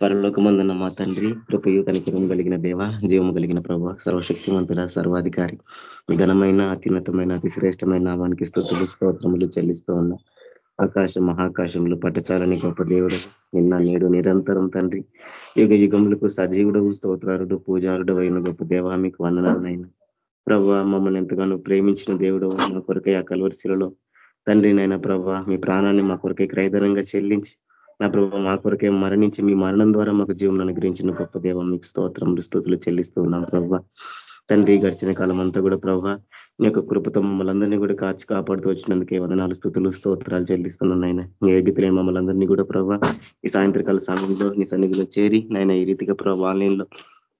పరలోకమందున్న మా తండ్రి కృపయు కనికరం కలిగిన దేవ జీవము కలిగిన ప్రభావ సర్వశక్తివంతుల సర్వాధికారి. ఘనమైన అత్యున్నతమైన అతి శ్రేష్టమైన నామానికి స్థుతులు స్తోత్రములు చెల్లిస్తూ ఉన్నా ఆకాశం మహాకాశంలో పట్టచాలని గొప్ప దేవుడు నిన్న నేడు నిరంతరం తండ్రి. యుగ యుగములకు సజీవుడు స్తోత్రారుడు పూజారుడు అయిన గొప్ప దేవ మీకు వందనాలనైనా. ప్రభావ మమ్మల్ని ఎంతగానో ప్రేమించిన దేవుడు మా కొరకై ఆ కలవరిశిలలో తండ్రి నైనా ప్రభా మీ ప్రాణాన్ని మా కొరకై క్రైదనంగా చెల్లించి నా ప్రభావ మా కొరకే మరణించి మీ మరణం ద్వారా మాకు జీవనం అనుగ్రహించిన గొప్ప దేవం మీకు స్తోత్రం స్థుతులు చెల్లిస్తూ ఉన్నాం ప్రభావ తండ్రి గడిచిన కాలం అంతా కూడా ప్రభావ నీ యొక్క కృపతో మమ్మల్ని అందరినీ కూడా కాచి కాపాడుతూ వచ్చినందుకే వదనాలు స్థుతులు స్తోత్రాలు చెల్లిస్తున్నాను నీ ఏగితలేని మమ్మల్ని అందరినీ కూడా ప్రభావ ఈ సాయంత్రకాల సమయంలో నీ సన్నిధిలో చేరి నాయన ఈ రీతిగా ప్రభావ ఆన్లైన్లో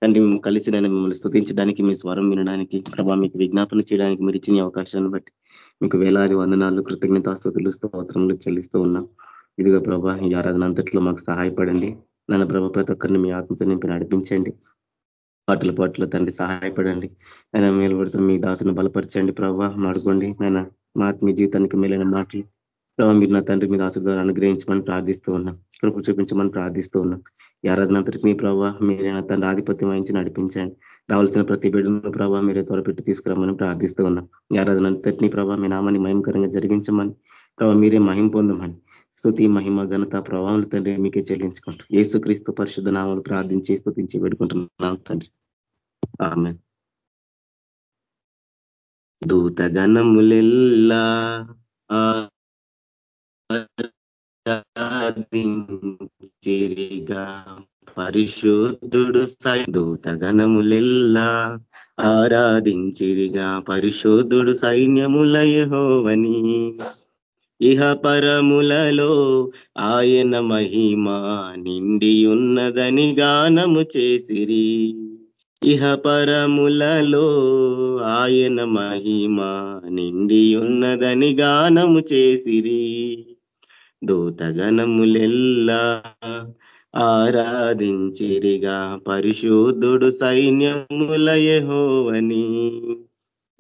తండ్రి మేము కలిసి నేను మిమ్మల్ని స్థుతించడానికి మీ స్వరం వినడానికి ప్రభావ మీకు విజ్ఞాపన చేయడానికి మీరు ఇచ్చిన అవకాశాన్ని బట్టి మీకు వేలాది వందనాలు కృతజ్ఞతాస్తుతులు స్తోత్రములు చెల్లిస్తూ ఉన్నాం. ఇదిగో ప్రభా ఈ ఆరాధన అంతట్లో మాకు సహాయపడండి. నన్ను ప్రభ ప్రతి ఒక్కరిని మీ ఆత్మతో నింపి నడిపించండి. పాటల పాటలు తండ్రి సహాయపడండి. ఆయన మేలుపడుతున్న మీ దాసును బలపరచండి ప్రభావ మాడుకోండి నాయన మా ఆత్మీయ జీవితానికి మేలైన మాటలు ప్రభావ మీరు నా తండ్రి మీ దాసు ద్వారా అనుగ్రహించమని ప్రార్థిస్తూ ఉన్నాం. కృప చూపించమని ప్రార్థిస్తూ ఉన్నాం. ఈ ఆరాధన అంతటికి మీ ప్రభావ మీరైనా తండ్రి ఆధిపత్యం వహించి నడిపించండి. రావాల్సిన ప్రతి బిడ్డను ప్రభావ మీరే త్వరపెట్టి తీసుకురామని ప్రార్థిస్తూ ఉన్నాం. ఈ ఆరాధన అంతటినీ ప్రభావ మీ నామాన్ని మహిమకరంగా జరిగించమని ప్రభావ మీరే మహిం పొందమని స్థుతి మహిమ ఘనత ప్రభావం తండ్రి మీకే చెల్లించుకుంటాం ఏసుక్రీస్తు పరిశుద్ధ నామాలు ప్రార్థించి స్థుతించి పెడుకుంటున్నాం తండ్రి. ఆమె దూతగణములెల్లా చిరిగా పరిశుద్ధుడు దూతగణములెల్లా ఆరాధించిరిగా పరిశుద్ధుడు సైన్యములయహోవని ఇహ పరములలో ఆయన మహిమ నిండి ఉన్నదని గానము చేసిరి. ఇహ పరములలో ఆయన మహిమ నిండి ఉన్నదని గానము చేసిరి. దూతగణములెల్లా ఆరాధించిరిగా పరిశుద్ధుడు సైన్యములయహోవని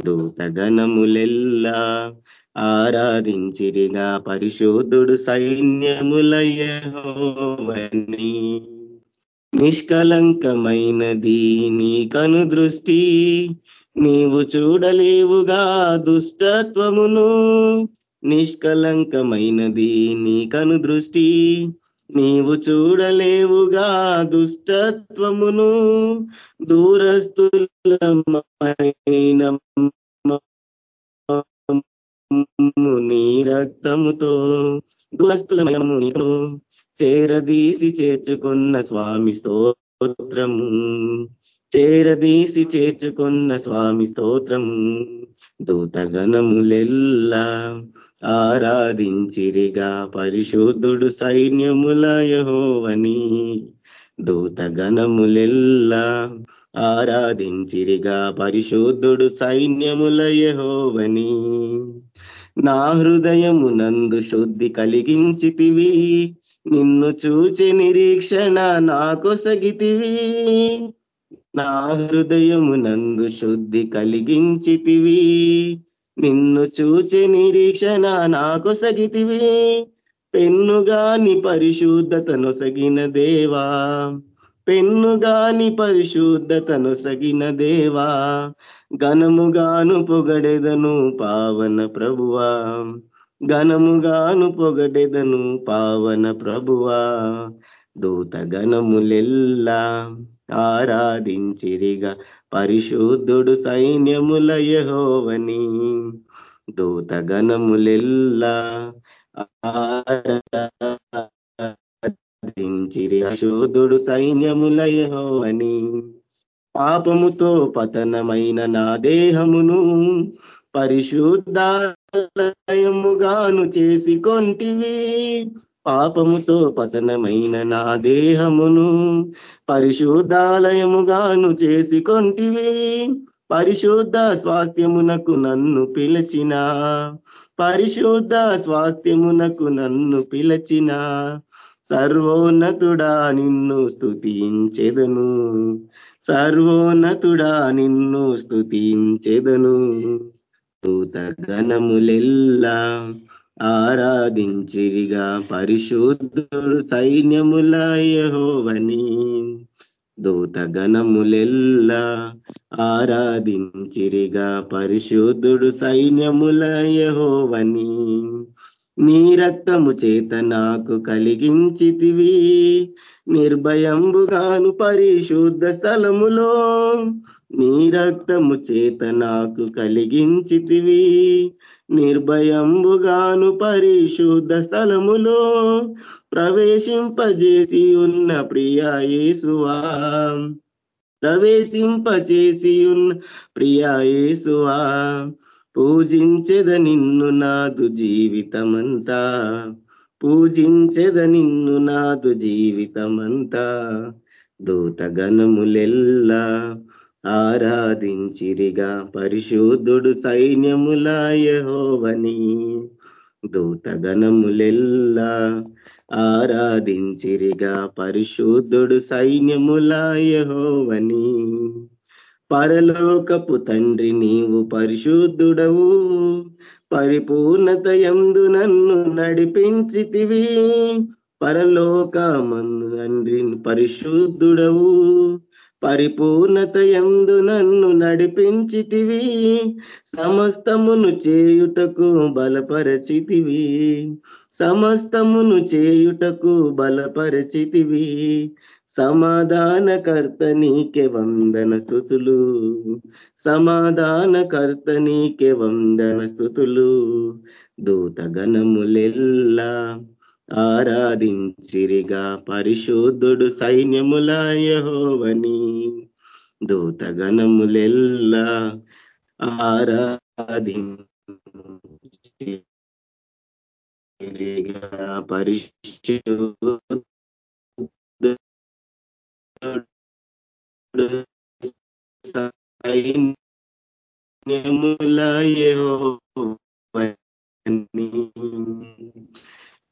దూతగణములెల్లా ఆరాధించిరిగా పరిశోధుడు సైన్యములయహోవని నిష్కలంకమైనది నీ కను దృష్టి నీవు చూడలేవుగా దుష్టత్వమును. నిష్కలంకమైనది నీ కను దృష్టి నీవు చూడలేవుగా దుష్టత్వమును. దూరస్తులమైన నీ రక్తముతో దురస్తులమయము నీతో చేరదీసి చేర్చుకున్న స్వామి స్తోత్రము. చేరదీసి చేర్చుకున్న స్వామి స్తోత్రము. దూతగణములెల్లా ఆరాధించిరిగా పరిశుద్ధుడు సైన్యముల యహోవని. దూతగణములెల్లా ఆరాధించిరిగా పరిశుద్ధుడు సైన్యముల యహోవని. నా హృదయమునందు శుద్ధి కలిగించితివి. నిన్ను చూచి నిరీక్షణ నాకొసగితివి నా హృదయమునందు శుద్ధి కలిగించితివి. నిన్ను చూచి నిరీక్షణ నాకొసగితివి పెన్నుగాని పరిశుద్ధతను సగిన దేవా. పెన్నుగాని పరిశుద్ధతను సగిన దేవా ఘనముగాను పొగడెదను పావన ప్రభువా ఘనముగాను పొగడెదను పావన ప్రభువా దూత గణములెల్లా ఆరాధించిరిగా పరిశుద్ధుడు సైన్యముల యహోవని దూత గణములెల్లా ఆరాధించిరి అశోధుడు సైన్యముల అని పాపముతో పతనమైన నా దేహమును పరిశుద్ధాలయముగాను చేసి కొంటివి పాపముతో పతనమైన నా దేహమును పరిశుద్ధాలయముగాను చేసి కొంటివి పరిశుద్ధ స్వాస్థ్యమునకు నన్ను పిలచిన. పరిశుద్ధ స్వాస్థ్యమునకు నన్ను పిలచిన. సర్వోన్నతుడా నిన్ను స్థుతించెదను సర్వోన్నతుడా నిన్ను స్థుతించెదను దూత గణములెల్లా ఆరాధించిరిగా పరిశుద్ధుడు సైన్యములయహోవని దూత గణములెల్లా ఆరాధించిరిగా పరిశుద్ధుడు సైన్యములయహోవని నీ రక్తము చేత నాకు కలిగించితివి. నిర్భయంబుగాను పరిశుద్ధ స్థలములో నీ రక్తము చేత నాకు కలిగించితివి. నిర్భయంబుగాను పరిశుద్ధ స్థలములో ప్రవేశింపజేసి ఉన్న ప్రియాయేసువా ప్రవేశింపచేసి ఉన్న ప్రియాయేసువా పూజించెద నిన్ను నాదు జీవితమంతా పూజించెద నిన్ను నాదు జీవితమంతా. దూతగణములెల్లా ఆరాధించిరిగా పరిశుద్ధుడు సైన్యములాయహోవని దూతగణములెల్లా ఆరాధించిరిగా పరిశుద్ధుడు సైన్యములాయహోవని పరలోకపు తండ్రి నీవు పరిశుద్ధుడవు. పరిపూర్ణత ఎందు నన్ను నడిపించితివి. పరలోకమందు తండ్రి పరిశుద్ధుడవు. పరిపూర్ణత ఎందు నన్ను నడిపించితివి. సమస్తమును చేయుటకు బలపరచితివి. సమస్తమును చేయుటకు బలపరచితివి. సమాధానకర్త నీకే వందన స్థుతులు. సమాధానకర్త నీకే వందన స్థుతులు. దూతగణములెల్లా ఆరాధించిరిగా పరిశుద్ధుడు సైన్యములాయహోవని దూతగణములెల్లా ఆరాధించిరిగా పరిశుద్ధుడు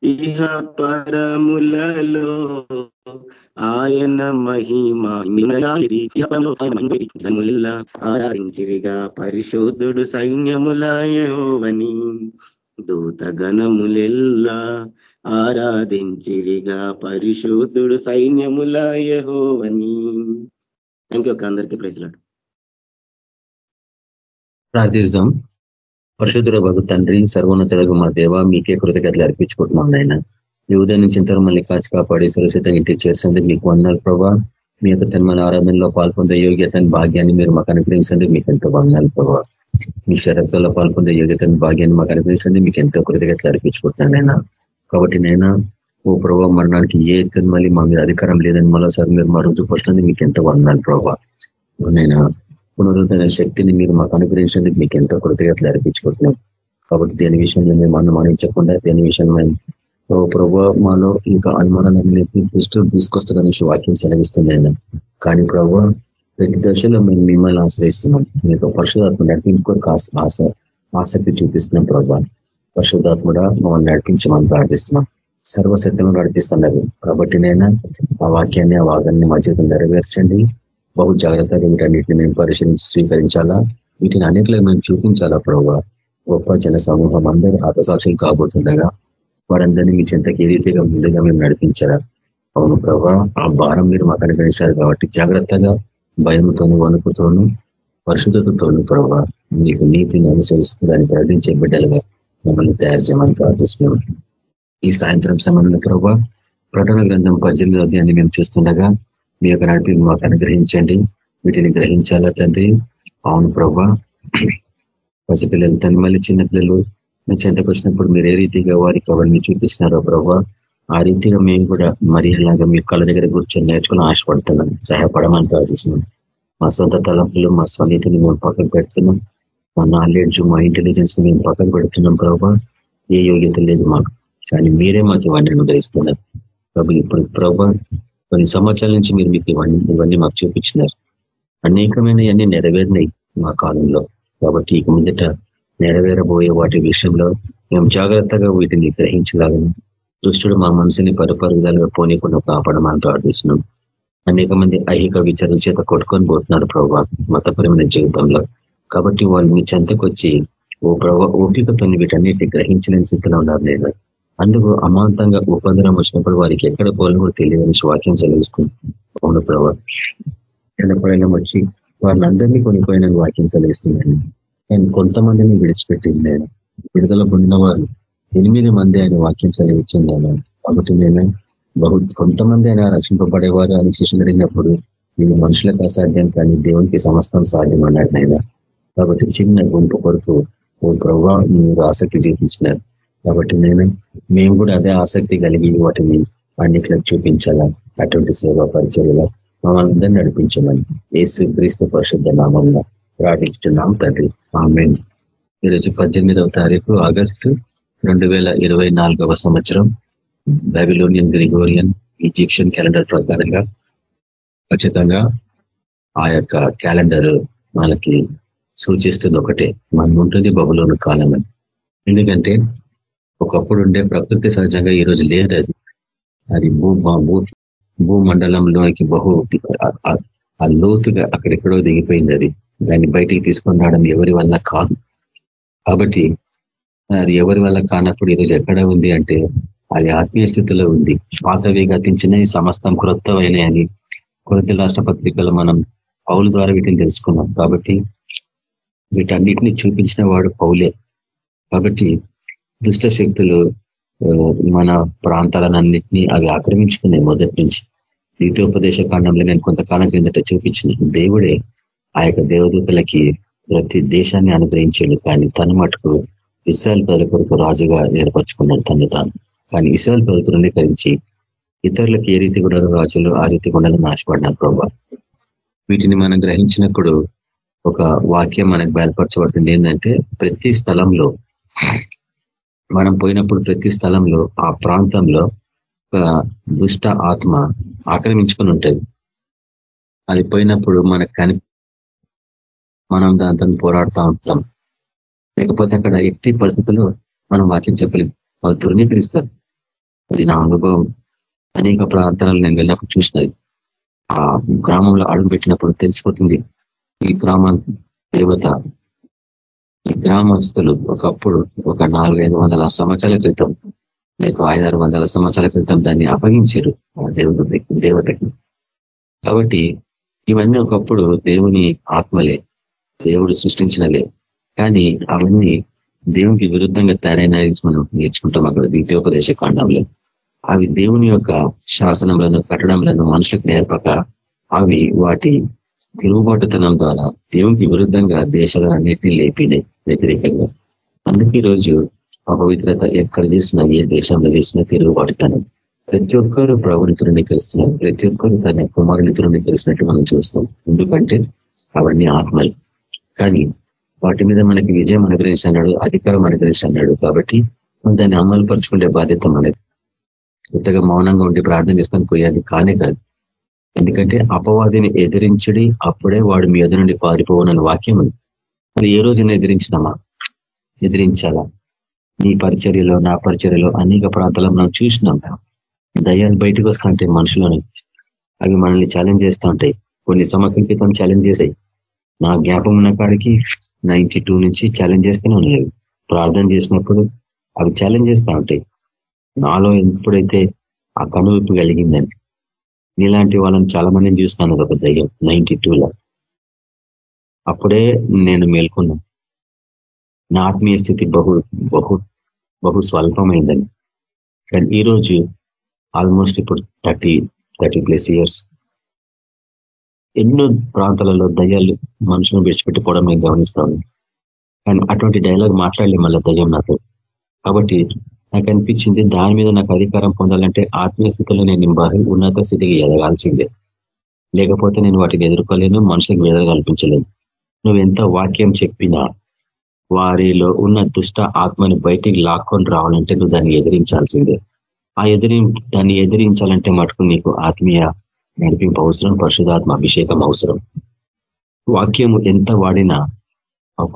ఇహ పరములలో ఆయన మహిమ ఆరాధించిరిగా పరిశోధుడు సైన్యములాయోవని దూతగణములెల్లా ఆరాధించిరిగా పరిశోధుడు సైన్యములాయహోవని థ్యాంక్ యూ అందరికీ ప్రజలాడు ప్రార్థిస్తాం. పరిశుద్ధుల భగు తండ్రి సర్వోన్నతులకు మా దేవ మీకే కృతజ్ఞతలు అర్పించుకుంటున్నాం నాయన. ఈ ఉదయం నుంచి ఇంతవరకు మళ్ళీ కాచి కాపాడి సురక్షితంగా ఇంటికి చేర్చేందుకు మీకు వందనాలు ప్రభా. మీ యొక్క తన్మల ఆరాధనలో పాల్పొందే యోగ్యతని భాగ్యాన్ని మీరు మాకు అనుగ్రహించండి మీకు ఎంతో వందనాలు ప్రభావ మీ శరత్లో పాల్పొందే యోగ్యతని భాగ్యాన్ని మాకు అనుగ్రహించండి మీకు ఎంతో కృతజ్ఞతలు అర్పించుకుంటున్నాను నైనా కాబట్టి నైనా ఓ ప్రభావ మరణానికి ఏ మళ్ళీ మా మీద అధికారం లేదని మరోసారి మీరు మా రుజుపరుస్తుంది మీకు ఎంత వందనాలు ప్రభావ నైనా పునరుద్ధరణ శక్తిని మీరు మాకు అనుగ్రహించినందుకు మీకు ఎంతో కృతజ్ఞతలు అర్పించుకుంటున్నాం. కాబట్టి దేని విషయంలో మేము అనుమానించకుండా దేని విషయం మేము ఓ ప్రభావ మాలో ఇంకా అనుమానాన్ని దృష్టి తీసుకొస్తారనేసి వాక్యం సెలవిస్తున్నాయి కానీ ప్రభావ ప్రతి దశలో మేము మిమ్మల్ని ఆశ్రయిస్తున్నాం. మీకు పరిశుధాత్మ నడిపించుకోక ఆసక్తి చూపిస్తున్నాం ప్రభావ పరిశుభ్రాత్ముడా మమ్మల్ని నడిపించమని ప్రార్థిస్తున్నాం. సర్వశక్తులను నడిపిస్తున్నారు కాబట్టి నేను ఆ వాక్యాన్ని ఆ వాదాన్ని మా జీవితం నెరవేర్చండి. బహు జాగ్రత్తగా వీటన్నిటిని మేము పరిశీలించి స్వీకరించాలా? వీటిని అన్నింటిలో మేము చూపించాలా ప్రభావ గొప్ప జన సమూహం అందరూ హతసాక్షులు కాబోతుండగా వారందరినీ మీ చెంతకి ఏ రీతిగా ముందుగా మేము నడిపించారా అవును ప్రభా ఆ భారం మీరు మాకు అనుగ్రహించారు కాబట్టి జాగ్రత్తగా భయంతోను వణుకుతోను పరిశుద్ధతతోను ప్రభా మీకు నీతిని అనుసరిస్తుందని ప్రకటించే బిడ్డలుగా మమ్మల్ని తయారు చేయమని ప్రార్థిస్తున్నాం ఈ సాయంత్రం సమయంలో ప్రభావ ప్రకటన గ్రంథం పద్దెనిమిది అధ్యాయాన్ని మేము చూస్తుండగా మీ యొక్క నడిపి మాకు అనుగ్రహించండి వీటిని గ్రహించాలా తండ్రి? అవును ప్రభా. పసిపిల్లలు తను మళ్ళీ చిన్నపిల్లలు మీ చెంతకు వచ్చినప్పుడు మీరు ఏ రీతిగా వారికి అవన్నీ చూపిస్తున్నారో ప్రభా ఆ రీతిగా మేము కూడా మరి అలాగా మీ కళ్ళ దగ్గర కూర్చొని నేర్చుకుని ఆశపడుతున్నాం సహాయపడమని ప్రార్థిస్తున్నాం. మా సొంత తలంపులు మా స్వనీతిని మేము పక్కన పెడుతున్నాం. మా నాలెడ్జ్ మా ఇంటెలిజెన్స్ మేము పక్కన పెడుతున్నాం ప్రభా. ఏ యోగ్యత లేదు మాకు. కానీ మీరే మాకు ఇవన్నీ అనుగ్రహిస్తున్నారు ప్రభు ఇప్పుడు ప్రభా కొన్ని సంవత్సరాల నుంచి మీరు మీకు ఇవన్నీ ఇవన్నీ మాకు చూపించినారు. అనేకమైన ఇవన్నీ నెరవేరినాయి మా కాలంలో. కాబట్టి ఇక ముందట నెరవేరబోయే వాటి విషయంలో మేము జాగ్రత్తగా వీటిని గ్రహించగలను దుష్టుడు మా మనసుని పరుపరుగుదలుగా పోనీకుండా కాపాడమని ప్రార్థిస్తున్నాం. అనేక మంది ఐహిక విచారణ చేత కొట్టుకొని పోతున్నారు ప్రభావ మతపరమైన జీవితంలో కాబట్టి వాళ్ళు మీ చెంతకు వచ్చి ఓ ప్రభావ ఓపికతో వీటన్నిటిని గ్రహించలేని స్థితిలో ఉన్నారు నేను అందుకు అమాంతంగా ఉపద్రం వచ్చినప్పుడు వారికి ఎక్కడ పోవాలని కూడా తెలియదని వాక్యం చదివిస్తుంది అవును ప్రభావ ఎన్నపైన వచ్చి అందరినీ కొనిపోయిన వాక్యం చదివిస్తుందని నేను కొంతమందిని విడిచిపెట్టింది నేను. విడుదల పొందిన వారు ఎనిమిది మంది ఆయన వాక్యం చదివించింది కాబట్టి నేను బహు కొంతమంది అయినా రక్షింపబడేవారు అని శిష్యులు అడిగినప్పుడు ఇది మనుషులకు అసాధ్యం కానీ దేవునికి సమస్తం సాధ్యం అన్నాడు ఆయన కాబట్టి చిన్న గుంపు కొరకు ఓ ప్రభా మీరు ఆసక్తి చూపించినారు కాబట్టి నేను మేము కూడా అదే ఆసక్తి కలిగి వాటిని అన్నిట్లకు చూపించాలా? అటువంటి సేవా పరిచయలో మమ్మల్ని అందరినీ నడిపించమని ఏసు క్రీస్తు పరిశుద్ధ నామంలో ప్రార్థించుతున్నాం తండ్రి. ఆమె ఈరోజు పద్దెనిమిదవ తారీఖు ఆగస్టు రెండు వేల ఇరవై నాలుగవ సంవత్సరం బైబిలోనియన్ గ్రిగోరియన్ ఈజిప్షియన్ క్యాలెండర్ ప్రకారంగా ఖచ్చితంగా ఆ యొక్క క్యాలెండర్ మనకి సూచిస్తుంది ఒకటే. మనం ఉంటుంది బబులోని కాలం అని ఎందుకంటే ఒకప్పుడు ఉండే ప్రకృతి సహజంగా ఈరోజు లేదు అది అది భూ భూ భూమండలంలోనికి బహు ఆ లోతుగా అక్కడెక్కడో దిగిపోయింది అది దాన్ని బయటికి తీసుకొని రావడం ఎవరి వల్ల కాదు. కాబట్టి అది ఎవరి వల్ల కానప్పుడు ఈరోజు ఎక్కడ ఉంది అంటే అది ఆత్మీయ స్థితిలో ఉంది. పాతవి గతించిన సమస్తం క్రొత్తవైన అని కొరత రాష్ట్ర పత్రికలు మనం పౌల ద్వారా వీటిని తెలుసుకున్నాం. కాబట్టి వీటన్నిటిని చూపించిన వాడు పౌలే. కాబట్టి దుష్ట శక్తులు మన ప్రాంతాలన్నింటినీ అవి ఆక్రమించుకున్నాయి మొదటి నుంచి. ద్వితీయోపదేశ కాండంలో నేను కొంతకాలం కిందట చూపించిన దేవుడే ఆ యొక్క దేవదూతలకి ప్రతి దేశాన్ని అనుగ్రహించాడు. కానీ తన మటుకు ఇస్రాయల్ ప్రజల కొరకు రాజుగా ఏర్పరచుకున్నాడు తను తాను. కానీ ఇస్రాయల్ ప్రజలు తృణీకరించి ఇతరులకు ఏ రీతి కూడా రాజులు ఆ రీతి కూడా నాశపడినారు ప్రభావ వీటిని మనం గ్రహించినప్పుడు ఒక వాక్యం మనకు బయలుపరచబడుతుంది. ఏంటంటే ప్రతి స్థలంలో మనం పోయినప్పుడు ప్రతి స్థలంలో ఆ ప్రాంతంలో ఒక దుష్ట ఆత్మ ఆక్రమించుకొని ఉంటుంది. అది పోయినప్పుడు మనకు కని మనం దాంతో పోరాడుతూ ఉంటాం. లేకపోతే అక్కడ ఎట్టి పరిస్థితుల్లో మనం వాక్యం చెప్పలేం. వాళ్ళు ధృవీకరిస్తారు. అది నా అనుభవం. అనేక ప్రార్థనలు నేను వెళ్ళినప్పుడు చూసినది. ఆ గ్రామంలో అడుగు పెట్టినప్పుడు తెలిసిపోతుంది. ఈ గ్రామ దేవత ఈ గ్రామస్తులు ఒకప్పుడు ఒక నాలుగైదు వందల సంవత్సరాల క్రితం లేక ఐదారు వందల సంవత్సరాల క్రితం దాన్ని అప్పగించారు ఆ దేవుని దేవతకి. కాబట్టి ఇవన్నీ ఒకప్పుడు దేవుని ఆత్మలే దేవుడు సృష్టించినలే. కానీ అవన్నీ దేవునికి విరుద్ధంగా తయారైన మనం నేర్చుకుంటాం అక్కడ ద్వితీయోపదేశ కాండంలో. అవి దేవుని యొక్క శాసనములను కట్టడంలను మనుషులకు నేర్పక అవి వాటి తిరుగుబాటుతనం ద్వారా దేవునికి విరుద్ధంగా దేశాలన్నింటినీ లేపినాయి వ్యతిరేకంగా. అందుకే ఈరోజు అపవిత్రత ఎక్కడ చేసినా ఏ దేశంలో చేసినా తిరుగుబాటుతనం. ప్రతి ఒక్కరు ప్రభుని తృణీకరిస్తున్నారు ప్రతి ఒక్కరు తన కుమారుని తృణీకరిస్తున్నట్టు మనం చూస్తాం. ఎందుకంటే అవన్నీ ఆత్మలు. కానీ వాటి మీద మనకి విజయం అనుగ్రహించన్నాడు అధికారం అనుగ్రహించన్నాడు కాబట్టి దాన్ని అమలు పరుచుకునే బాధ్యత మనది. కొత్తగా మౌనంగా ఉండి ప్రార్థన చేసుకొని పోయేది కానే కాదు. ఎందుకంటే అపవాదిని ఎదిరించడి అప్పుడే వాడు మీ ఎదురు నుండి పారిపోవనని వాక్యం ఉంది. అది ఏ రోజున ఎదిరించినామా? ఎదిరించాలా? నీ పరిచర్యలో నా పరిచర్యలో అనేక ప్రాంతాల్లో మనం చూసినాం దయ్యాలు బయటకు వస్తూ ఉంటాయి మనుషులని అవి మనల్ని ఛాలెంజ్ చేస్తూ ఉంటాయి. కొన్ని సంవత్సరాల క్రితం ఛాలెంజ్ చేసాయి నా జ్ఞాపం ఉన్న కాడికి నైన్టీ నుంచి ఛాలెంజ్ చేస్తూనే ఉన్నాయి ప్రార్థన చేసినప్పుడు అవి ఛాలెంజ్ చేస్తూ ఉంటాయి. నాలో ఎప్పుడైతే ఆ కనువిప్పు కలిగిందని నీలాంటి వాళ్ళని చాలా మందిని చూస్తాను ఒక దయ్యం నైన్టీ టూలో అప్పుడే నేను మేల్కొన్నా. నా ఆత్మీయ స్థితి బహు బహు బహు స్వల్పమైందని. కానీ ఈరోజు ఆల్మోస్ట్ ఇప్పుడు థర్టీ థర్టీ ప్లస్ ఇయర్స్ ఎన్నో ప్రాంతాలలో దయ్యాలు మనుషులను విడిచిపెట్టిపోవడం నేను గమనిస్తాను. కానీ అటువంటి డైలాగ్ మాట్లాడలే మళ్ళీ దయ్యం నాకు. కాబట్టి నాకు అనిపించింది దాని మీద నాకు అధికారం పొందాలంటే ఆత్మీయ స్థితిలో నేను ఉన్నత స్థితికి ఎదగాల్సిందే. లేకపోతే నేను వాటిని ఎదుర్కోలేను మనుషులకు వేదన కల్పించలేను నువ్వు ఎంత వాక్యం చెప్పినా వారిలో ఉన్న దుష్ట ఆత్మని బయటికి లాక్కొని రావాలంటే నువ్వు దాన్ని ఎదిరించాల్సిందే. ఆ ఎదిరి దాన్ని ఎదిరించాలంటే మటుకు నీకు ఆత్మీయ నడిపింపు అవసరం పరిశుధాత్మ అభిషేకం అవసరం. వాక్యము ఎంత వాడినా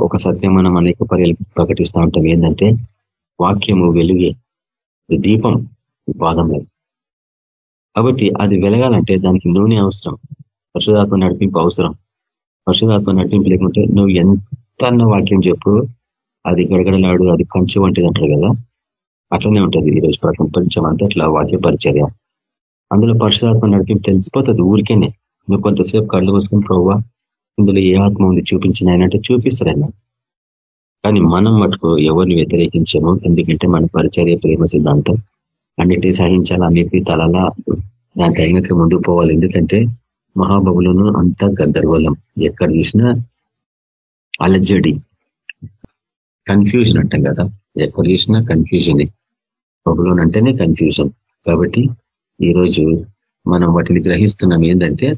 ఒక సత్యం మనం అనేక పర్యాలు ప్రకటిస్తూ ఉంటాం. ఏంటంటే వాక్యము వెలుగే దీపం పాదంలో. కాబట్టి అది వెలగాలంటే దానికి నూనె అవసరం పరిశుధాత్మ నడిపింపు అవసరం. పరిశుధాత్మ నడిపింపు లేకుంటే నువ్వు ఎంత వాక్యం చెప్పు అది గడగడలాడు అది కంచు వంటిది అంటారు కదా. అట్లనే ఉంటుంది ఈరోజు ప్రపంచం. అంతా అట్లా వాక్య పరిచర్య. అందులో పరిశుధాత్మ నడిపింపు తెలిసిపోతుంది ఊరికేనే. నువ్వు కొంతసేపు కళ్ళు పోసుకుని ప్రవ్వా ఇందులో ఏ ఆత్మ ఉంది చూపించిన ఆయన అంటే చూపిస్తారన్న కానీ మనం మటుకు ఎవరిని వ్యతిరేకించాము. ఎందుకంటే మన పరిచర్య ప్రేమ సిద్ధాంతం. అన్నిటి సహించాలి అన్నిటి తలలా దాని అయినట్లు ముందుకు పోవాలి. ఎందుకంటే మహాబబులను అంతా గందరగోళం. ఎక్కడ చూసినా అలజడి. కన్ఫ్యూజన్ అంటాం కదా. ఎక్కడ చూసినా కన్ఫ్యూజనే బబులోన్ అంటేనే కన్ఫ్యూజన్ కాబట్టి ఈరోజు మనం వాటిని గ్రహిస్తున్నాం ఏంటంటే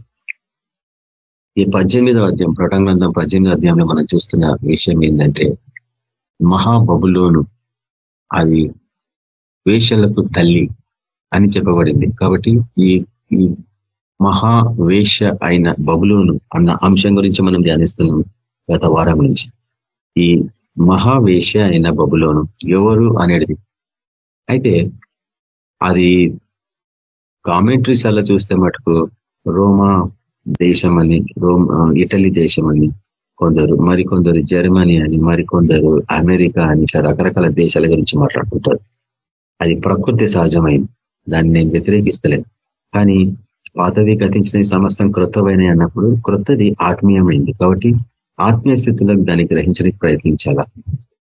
ఈ పద్దెనిమిదో అధ్యాయం ప్రటంగ్రంథం పద్దెనిమిది అధ్యాయంలో మనం చూస్తున్న విషయం ఏంటంటే మహాబబులోను. అది వేషలకు తల్లి అని చెప్పబడింది. కాబట్టి ఈ మహావేష అయిన బబులోను అన్న అంశం గురించి మనం ధ్యానిస్తున్నాం గత వారం నుంచి. ఈ మహావేష అయిన బబులోను ఎవరు అనేది? అయితే అది కామెంట్రీస్ అలా చూస్తే మటుకు రోమా దేశం అని రోమ్ ఇటలీ దేశం అని కొందరు మరికొందరు జర్మనీ అని మరికొందరు అమెరికా అని ఇట్లా రకరకాల దేశాల గురించి మాట్లాడుకుంటారు. అది ప్రకృతి సహజమైంది. దాన్ని నేను వ్యతిరేకిస్తలేను. కానీ పాతవి గతించిన సమస్తం క్రొత్తమైనవి అన్నప్పుడు క్రొత్తది ఆత్మీయమైంది. కాబట్టి ఆత్మీయ స్థితిలో దాన్ని గ్రహించడానికి ప్రయత్నించాలా?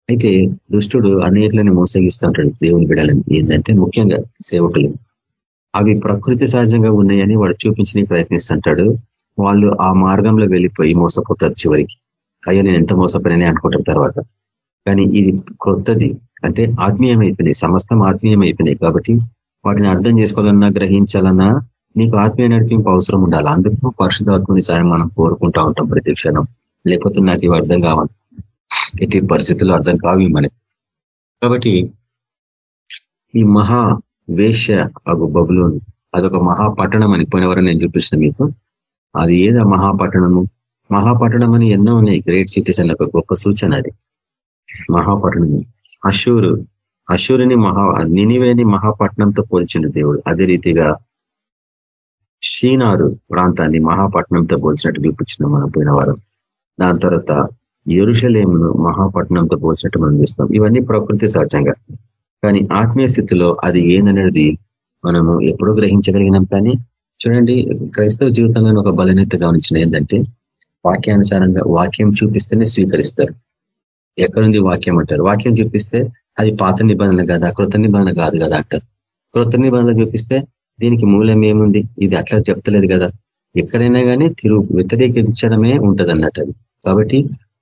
అయితే దుష్టుడు అనేకలని మోసగిస్తుంటాడు దేవుని బిడాలని. ఏంటంటే ముఖ్యంగా సేవకులు అవి ప్రకృతి సహజంగా ఉన్నాయని వాడు చూపించడానికి ప్రయత్నిస్తుంటాడు. వాళ్ళు ఆ మార్గంలో వెళ్ళిపోయి మోసపోతారు చివరికి. అయ్యో నేను ఎంత మోసపోయినా అనుకుంటాం తర్వాత. కానీ ఇది క్రొత్తది అంటే ఆత్మీయమైపోయినాయి. సమస్తం ఆత్మీయమైపోయినాయి కాబట్టి వాటిని అర్థం చేసుకోవాలన్నా గ్రహించాలన్నా నీకు ఆత్మీయ నడిపింపు అవసరం ఉండాలి. అందుకు పరిశుధాత్మని సాయం మనం కోరుకుంటా ఉంటాం ప్రతి క్షణం. లేకపోతే నాకు ఇవి అర్థం కావాలి ఎట్టి పరిస్థితుల్లో అర్థం కావి మనకి. కాబట్టి ఈ మహా వేష్య అగు బబులోను అదొక మహాపట్టణం అని పోయినవరం నేను చూపించిన మీకు. అది ఏదా మహాపట్టణము? మహాపట్టణం అని ఎన్నో ఉన్నాయి. గ్రేట్ సిటీస్ అని ఒక గొప్ప సూచన అది. మహాపట్టణము. అశూరు. అశూరుని మహా నినివేని మహాపట్నంతో పోల్చిన దేవుడు. అదే రీతిగా షీనారు ప్రాంతాన్ని మహాపట్నంతో పోల్చినట్టు చూపించిన మనం పోయిన వారం. దాని తర్వాత ఎరుషలేమును మహాపట్నంతో పోల్చినట్టు మనం చూస్తాం ఇవన్నీ ప్రకృతి సహజంగా. కానీ ఆత్మీయ స్థితిలో అది ఏందనేది మనము ఎప్పుడో గ్రహించగలిగినాం కానీ చూడండి క్రైస్తవ జీవితంలో ఒక బలహీనత గమనించిన ఏంటంటే వాక్యానుసారంగా వాక్యం చూపిస్తేనే స్వీకరిస్తారు. ఎక్కడుంది వాక్యం అంటారు? వాక్యం చూపిస్తే అది పాత నిబంధన కదా కృత నిబంధన కాదు కదా అంటారు. కృత నిబంధన చూపిస్తే దీనికి మూలం ఏముంది? ఇది అట్లా చెప్తలేదు కదా. ఎక్కడైనా కానీ తిరు వ్యతిరేకించడమే ఉంటది అన్నట్టు కాబట్టి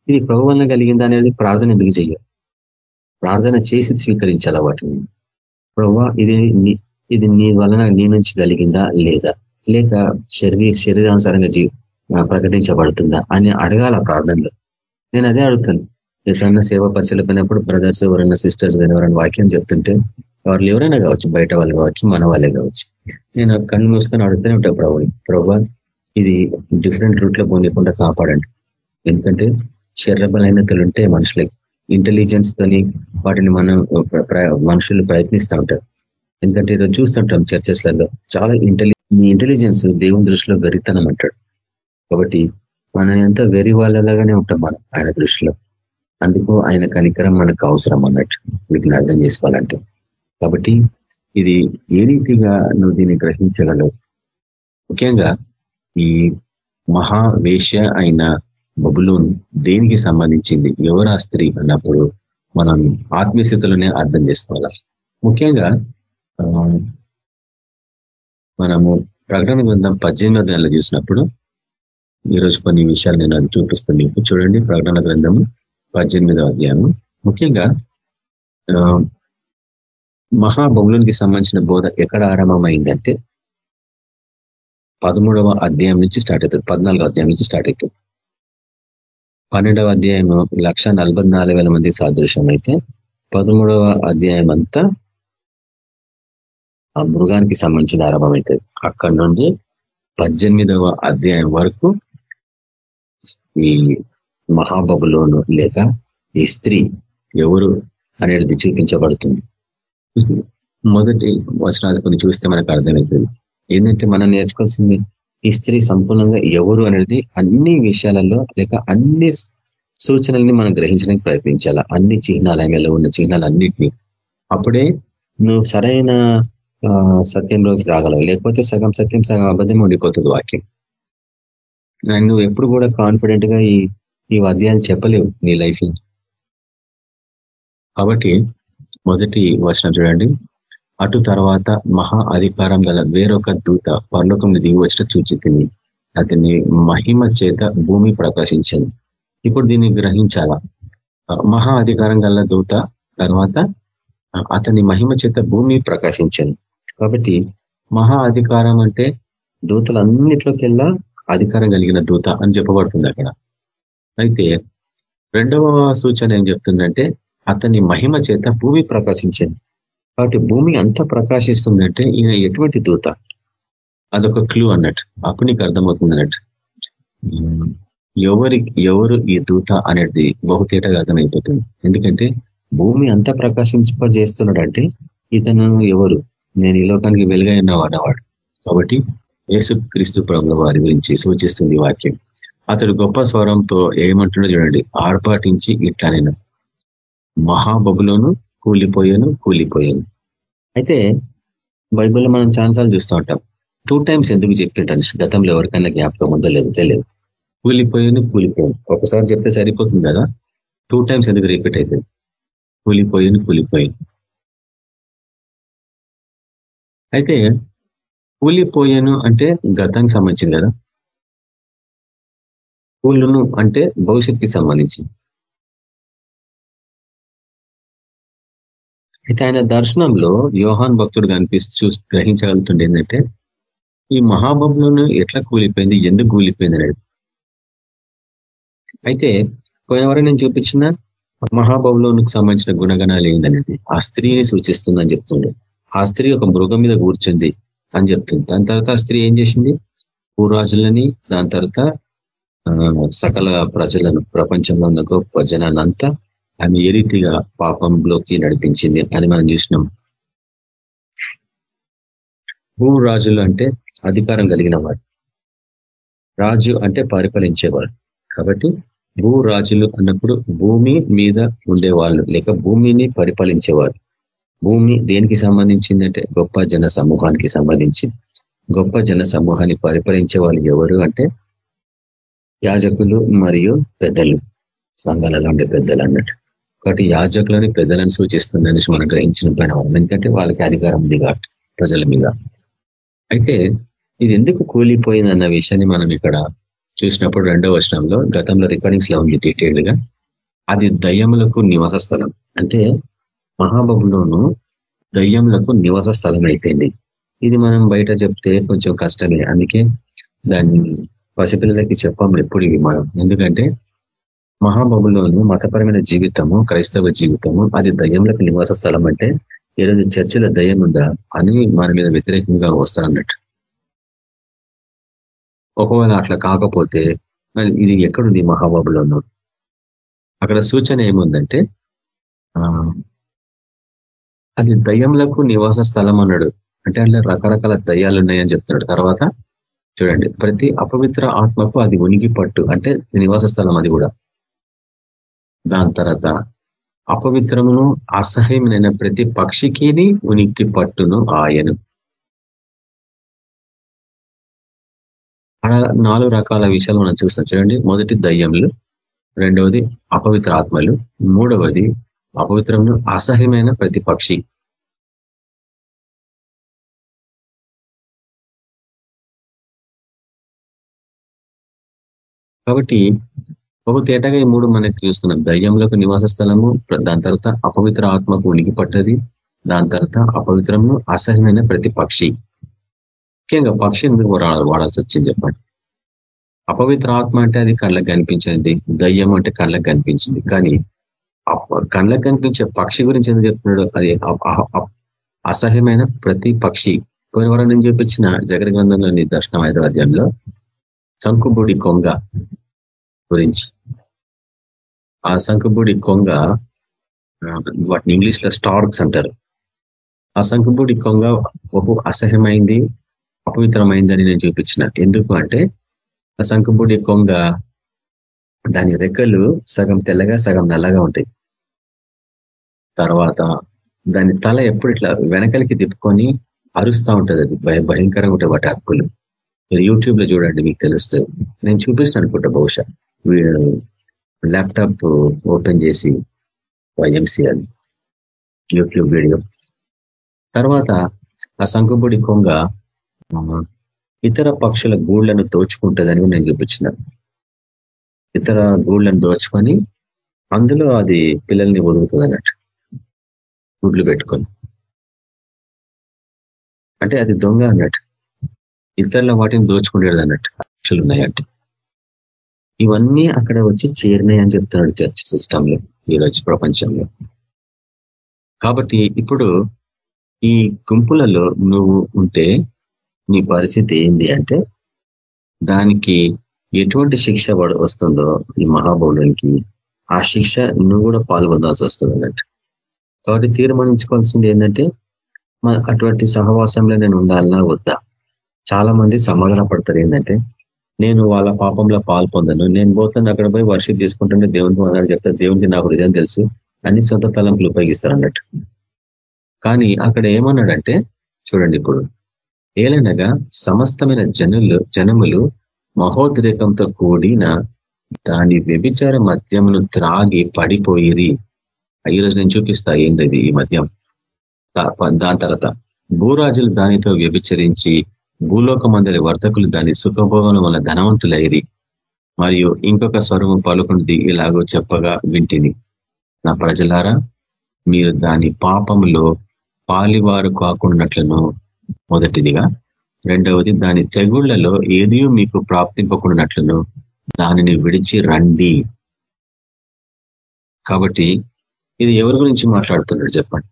ఇది ప్రభు వలన కలిగిందా అనేది ప్రార్థన ఎందుకు చెయ్యాలి? ప్రార్థన చేసి స్వీకరించాలా వాటిని? ప్రభు ఇది ఇది నీ వలన నీ నుంచి కలిగిందా లేదా? లేక శరీర శరీరానుసారంగా జీ ప్రకటించబడుతుందా అని అడగాల ప్రార్థనలో. నేను అదే అడుగుతాను. ఎక్కడన్నా సేవా పరిచయలు పోయినప్పుడు బ్రదర్స్ ఎవరైనా సిస్టర్స్ కానీ ఎవరైనా వాక్యం చెప్తుంటే వాళ్ళు ఎవరైనా కావచ్చు బయట వాళ్ళు కావచ్చు మన వాళ్ళే కావచ్చు. నేను కళ్ళు మూసుకొని అడుగుతూనే ఉంటాను ప్రభు ప్రభు ఇది డిఫరెంట్ రూట్లో పోనీయకుండా కాపాడండి. ఎందుకంటే శరీరబలహీనతలు ఉంటాయి మనుషులకి. ఇంటెలిజెన్స్ తోని వాటిని మనం మనుషులు ప్రయత్నిస్తూ ఉంటారు. ఎందుకంటే ఈరోజు చూస్తుంటాం చర్చెస్లలో చాలా ఇంటెలి ఈ ఇంటెలిజెన్స్ దేవుని దృష్టిలో వెరితనం అంటాడు. కాబట్టి మనం ఎంత వెరి వాళ్ళలాగానే ఉంటాం మనం ఆయన దృష్టిలో. అందుకు ఆయన కనికరం మనకు అవసరం అన్నట్టు వీటిని అర్థం చేసుకోవాలంటే. కాబట్టి ఇది ఏ రీతిగా నువ్వు దీన్ని గ్రహించగలవు? ముఖ్యంగా ఈ మహావేష అయిన బబులోన్ దేనికి సంబంధించింది? ఎవరు స్త్రీ అన్నప్పుడు మనం ఆత్మీయస్థితిలోనే అర్థం చేసుకోవాలి? ముఖ్యంగా మనము ప్రకటన గ్రంథం పద్దెనిమిది అధ్యాయంలో చూసినప్పుడు ఈరోజు కొన్ని విషయాలు నేను అది చూపిస్తాను మీకు. చూడండి ప్రకటన గ్రంథము పద్దెనిమిదవ అధ్యాయం. ముఖ్యంగా మహాబహుళునికి సంబంధించిన బోధ ఎక్కడ ఆరంభమైందంటే పదమూడవ అధ్యాయం నుంచి స్టార్ట్ అవుతుంది. పద్నాలుగో అధ్యాయం నుంచి స్టార్ట్ అవుతుంది. పన్నెండవ అధ్యాయం లక్ష మంది సాదృశ్యం అయితే పదమూడవ అధ్యాయం అంతా ఆ మృగానికి సంబంధించిన ఆరంభం అవుతుంది అక్కడి నుండి పద్దెనిమిదవ అధ్యాయం వరకు ఈ మహాబబులోను లేక ఈ స్త్రీ ఎవరు అనేది చూపించబడుతుంది. మొదటి వచనాది కొన్ని చూస్తే మనకు అర్థమవుతుంది. ఏంటంటే మనం నేర్చుకోవాల్సింది ఈ స్త్రీ సంపూర్ణంగా ఎవరు అనేది అన్ని విషయాలలో లేక అన్ని సూచనల్ని మనం గ్రహించడానికి ప్రయత్నించాలా? అన్ని చిహ్నాలు ఆమెలో ఉన్న చిహ్నాలు అన్నిటినీ అప్పుడే నువ్వు సరైన సత్యంలోకి రాగలవు. లేకపోతే సగం సత్యం సగం అబద్ధం ఉండిపోతుంది వాక్యం. నువ్వు ఎప్పుడు కూడా కాన్ఫిడెంట్గా ఈ ఈ అధ్యాయాలు చెప్పలేవు నీ లైఫ్లో. కాబట్టి మొదటి వచనం చూడండి. అటు తర్వాత మహా అధికారం గల వేరొక దూత పర్లోకం దిగి వచ్చిన చూచి అతని మహిమ చేత భూమి ప్రకాశించింది. ఇప్పుడు దీన్ని గ్రహించాలా? మహా అధికారం గల దూత తర్వాత అతని మహిమ చేత భూమి ప్రకాశించింది. కాబట్టి మహా అధికారం అంటే దూతలన్నిట్లోకెల్లా అధికారం కలిగిన దూత అని చెప్పబడుతుంది అక్కడ. అయితే రెండవ సూచన ఏం చెప్తుందంటే అతని మహిమ చేత భూమి ప్రకాశించింది. కాబట్టి భూమి అంతా ప్రకాశిస్తుందంటే ఈయన ఎటువంటి దూత? అదొక క్లూ అన్నట్టు. అప్పుడు నీకు అర్థమవుతుంది అన్నట్టు. ఎవరి ఎవరు ఈ దూత అనేది బహుతేటగా అర్థమైపోతుంది. ఎందుకంటే భూమి అంతా ప్రకాశింపజేస్తున్నాడంటే ఇతను ఎవరు? నేను ఈ లోకానికి వెలుగై ఉన్నవాడవాడు కాబట్టి యేసు క్రీస్తు ప్రభుల వారి గురించి సూచిస్తుంది వాక్యం. అతడు గొప్ప స్వరంతో ఏమంటున్నా చూడండి. ఆర్పాటించి ఇట్లా నేను మహాబబులోను కూలిపోయాను కూలిపోయాను. అయితే బైబిల్లో మనం ఛాన్సాలు చూస్తూ ఉంటాం. టూ టైమ్స్ ఎందుకు చెప్తుంటాను గతంలో ఎవరికైనా జ్ఞాపకం ఉందో లేదు తెలియదు. కూలిపోయాను కూలిపోయాను. ఒకసారి చెప్తే సరిపోతుంది కదా? టూ టైమ్స్ ఎందుకు రిపీట్ అవుతుంది? కూలిపోయాను కూలిపోయాను. అయితే కూలిపోయాను అంటే గతానికి సంబంధించింది కదా. కూలును అంటే భవిష్యత్తుకి సంబంధించింది అయితే ఆయన దర్శనంలో యోహాన్ భక్తుడు కనిపిస్తూ చూసి గ్రహించగలుగుతుండే ఏంటంటే ఈ మహాబబులను ఎట్లా కూలిపోయింది ఎందుకు కూలిపోయింది అనేది. అయితే పోయినవరం నేను చూపించిన మహాబబులోనికి సంబంధించిన గుణగణాలు ఏందనేది ఆ స్త్రీని సూచిస్తుందని చెప్తుండే. ఆ స్త్రీ ఒక మృగం మీద కూర్చుంది అని చెప్తుంది. దాని తర్వాత ఆ స్త్రీ ఏం చేసింది? భూరాజులని దాని తర్వాత సకల ప్రజలను ప్రపంచంలో ఉన్న గొప్ప జనాలంతా ఆమె ఏ రీతిగా పాపంలోకి నడిపించింది అని మనం చూసినాం. భూరాజులు అంటే అధికారం కలిగిన వాడు రాజు అంటే పరిపాలించేవాడు కాబట్టి భూరాజులు అన్నప్పుడు భూమి మీద ఉండేవాళ్ళు లేక భూమిని పరిపాలించేవారు. భూమి దేనికి సంబంధించిందంటే గొప్ప జన సమూహానికి సంబంధించి గొప్ప జన సమూహాన్ని పరిపాలించే వాళ్ళు ఎవరు అంటే యాజకులు మరియు పెద్దలు. సంఘాలలో ఉండే పెద్దలు అన్నట్టు. కాబట్టి యాజకులని పెద్దలను సూచిస్తుందని మనం గ్రహించిన పైన ఎందుకంటే వాళ్ళకి అధికారం ఉంది కాబట్టి ప్రజల మీద. అయితే ఇది ఎందుకు కూలిపోయింది అన్న విషయాన్ని మనం ఇక్కడ చూసినప్పుడు రెండో వర్షంలో గతంలో రికార్డింగ్స్లో ఉంది డీటెయిల్డ్గా. అది దయ్యములకు నివాస స్థలం అంటే మహాబహులోను దయ్యములకు నివాస స్థలం అయిపోయింది ఇది మనం బయట చెప్తే కొంచెం కష్టమే. అందుకే దాన్ని పసిపిల్లలకి చెప్పాము ఎప్పుడు ఇవి మనం ఎందుకంటే మహాబబులోను మతపరమైన జీవితము క్రైస్తవ జీవితము అది దయ్యంలకు నివాస స్థలం అంటే ఈరోజు చర్చల దయ్యం ఉందా అని మన మీద వ్యతిరేకంగా వస్తారన్నట్టు ఒకవేళ అట్లా కాకపోతే ఇది ఎక్కడుంది మహాబాబులోను అక్కడ సూచన ఏముందంటే అది దయ్యంలకు నివాస స్థలం అన్నాడు. అంటే అందులో రకరకాల దయ్యాలు ఉన్నాయని చెప్తున్నాడు. తర్వాత చూడండి. ప్రతి అపవిత్ర ఆత్మకు అది ఉనికి పట్టు. అంటే నివాస స్థలం అది కూడా. దాని తర్వాత అపవిత్రమును అసహ్యమైన ప్రతి పక్షికిని ఉనికి పట్టును ఆయను. నాలుగు రకాల విషయాలు మనం చూస్తాం. చూడండి. మొదటి దయ్యములు రెండవది అపవిత్ర ఆత్మలు మూడవది అపవిత్రమును అసహ్యమైన ప్రతి పక్షి. కాబట్టి బహుతేటగా ఈ మూడు మనకి చూస్తున్నాం. దయ్యంలోకి నివాస స్థలము దాని తర్వాత అపవిత్ర ఆత్మకు ఉనికి పట్టది దాని తర్వాత అపవిత్రము అసహ్యమైన ప్రతి పక్షి. ముఖ్యంగా పక్షి మీరు వాడాల్సి వచ్చింది చెప్పండి. అపవిత్ర ఆత్మ అంటే అది కళ్ళకు కనిపించింది దయ్యం అంటే కళ్ళకు కనిపించింది. కానీ కళ్ళ కనిపించే పక్షి గురించి ఎందుకు చెప్తున్నాడు? అది అసహ్యమైన ప్రతి పక్షి. పోయిన నేను చూపించిన జగన్గ్రంథంలోని దర్శనం ఐదవ అధ్యాయంలో శంకుబుడి కొంగ గురించి. ఆ శంకుబుడి కొంగ వాటిని ఇంగ్లీష్లో స్టార్క్స్ అంటారు. ఆ శంకుబుడి కొంగ బహు అసహ్యమైంది అపవిత్రమైందని నేను చూపించిన. ఎందుకు అంటే ఆ శంకుబుడి కొంగ దాని రెక్కలు సగం తెల్లగా సగం నల్లగా ఉంటాయి. తర్వాత దాని తల ఎప్పుడు ఇట్లా వెనకలికి తిప్పుకొని అరుస్తూ ఉంటుంది అది. భయంకరంగా ఉంటాయి వాటి అరుపులు. మీరు యూట్యూబ్లో చూడండి మీకు తెలుస్తుంది. నేను చూపిస్తాను అనుకుంటా బహుశా. ల్యాప్టాప్ ఓపెన్ చేసి వైఎంసీఎల్ యూట్యూబ్ వీడియో తర్వాత ఆ సంకుబుడి కొంగ ఇతర పక్షుల గూళ్ళను దోచుకుంటుందని నేను చూపించిన. ఇతర గూళ్ళను దోచుకొని అందులో అది పిల్లల్ని వదులుతుంది అన్నట్టు గుడ్లు పెట్టుకొని. అంటే అది దొంగ అన్నట్టు. ఇతరుల వాటిని దోచుకునేది అన్నట్టు. పక్షులు ఉన్నాయంటే. ఇవన్నీ అక్కడ వచ్చి చేరినాయి అని చెప్తున్నాడు చర్చ్ సిస్టంలో ఈరోజు ప్రపంచంలో. కాబట్టి ఇప్పుడు ఈ గుంపులలో నువ్వు ఉంటే నీ పరిస్థితి ఏంది అంటే దానికి ఎటువంటి శిక్ష వస్తుందో ఈ మహాబౌలునికి ఆ శిక్ష నువ్వు కూడా పాల్గొనాల్సి వస్తుంది అన్నట్టు. కాబట్టి తీర్మానించుకోవాల్సింది ఏంటంటే అటువంటి సహవాసంలో నేను ఉండాలన్నా వద్దా? చాలా మంది సమాధాన పడతారు ఏంటంటే నేను వాళ్ళ పాపంలో పాల్పొందను. నేను పోతాను అక్కడ పోయి వర్షిప్ చేసుకుంటుంటే దేవునికి వందాలు చెప్తా దేవునికి నా హృదయం తెలుసు అన్ని సొంత తలంపులు ఉపయోగిస్తారు అన్నట్టు. కానీ అక్కడ ఏమన్నాడంటే చూడండి ఇప్పుడు ఏలనగా సమస్తమైన జనులు జనములు మహోద్రేకంతో కూడిన దాని వ్యభిచార మద్యమును త్రాగి పడిపోయిరి. ఈరోజు నేను చూపిస్తా ఏంది ఈ మద్యం? దాని తర్వాత భూరాజులు దానితో వ్యభిచరించి భూలోకమందరి వర్తకులు దాని సుఖభోగం వల్ల ధనవంతులైది మరియు ఇంకొక స్వరము పలుకుంది ఇలాగో చెప్పగా వింటిని. నా ప్రజలారా మీరు దాని పాపంలో పాలివారు కాకుండాట్లను మొదటిదిగా రెండవది దాని తెగుళ్ళలో ఏదియో మీకు ప్రాప్తింపకుండాట్లను దానిని విడిచి రండి. కాబట్టి ఇది ఎవరి గురించి మాట్లాడుతున్నాడు చెప్పండి?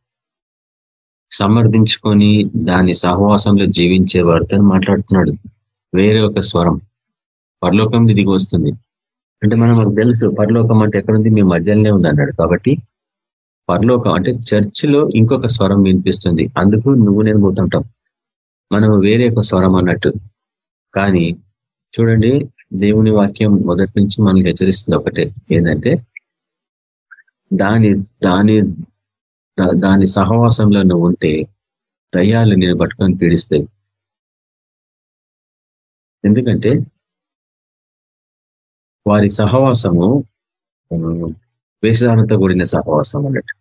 సమర్థించుకొని దాని సహవాసంలో జీవించే వారితో మాట్లాడుతున్నాడు. వేరే ఒక స్వరం. పరలోకం దిగి వస్తుంది. అంటే మనం మనకు తెలుసు పరలోకం అంటే ఎక్కడుంది? మీ మధ్యలోనే ఉంది అన్నాడు. కాబట్టి పరలోకం అంటే చర్చిలో ఇంకొక స్వరం వినిపిస్తుంది. అందుకు నువ్వు నేను పోతుంటాం. మనం వేరే ఒక స్వరం అన్నట్టు. కానీ చూడండి దేవుని వాక్యం మొదటి నుంచి మనల్ని హెచ్చరిస్తుంది ఒకటే. ఏంటంటే దాని దాని దాని సహవాసంలో నువ్వు ఉంటే దయ్యాలు నేను పట్టుకొని పీడిస్తాయి. ఎందుకంటే వారి సహవాసము వేషధారణతో కూడిన సహవాసం అన్నట్టు.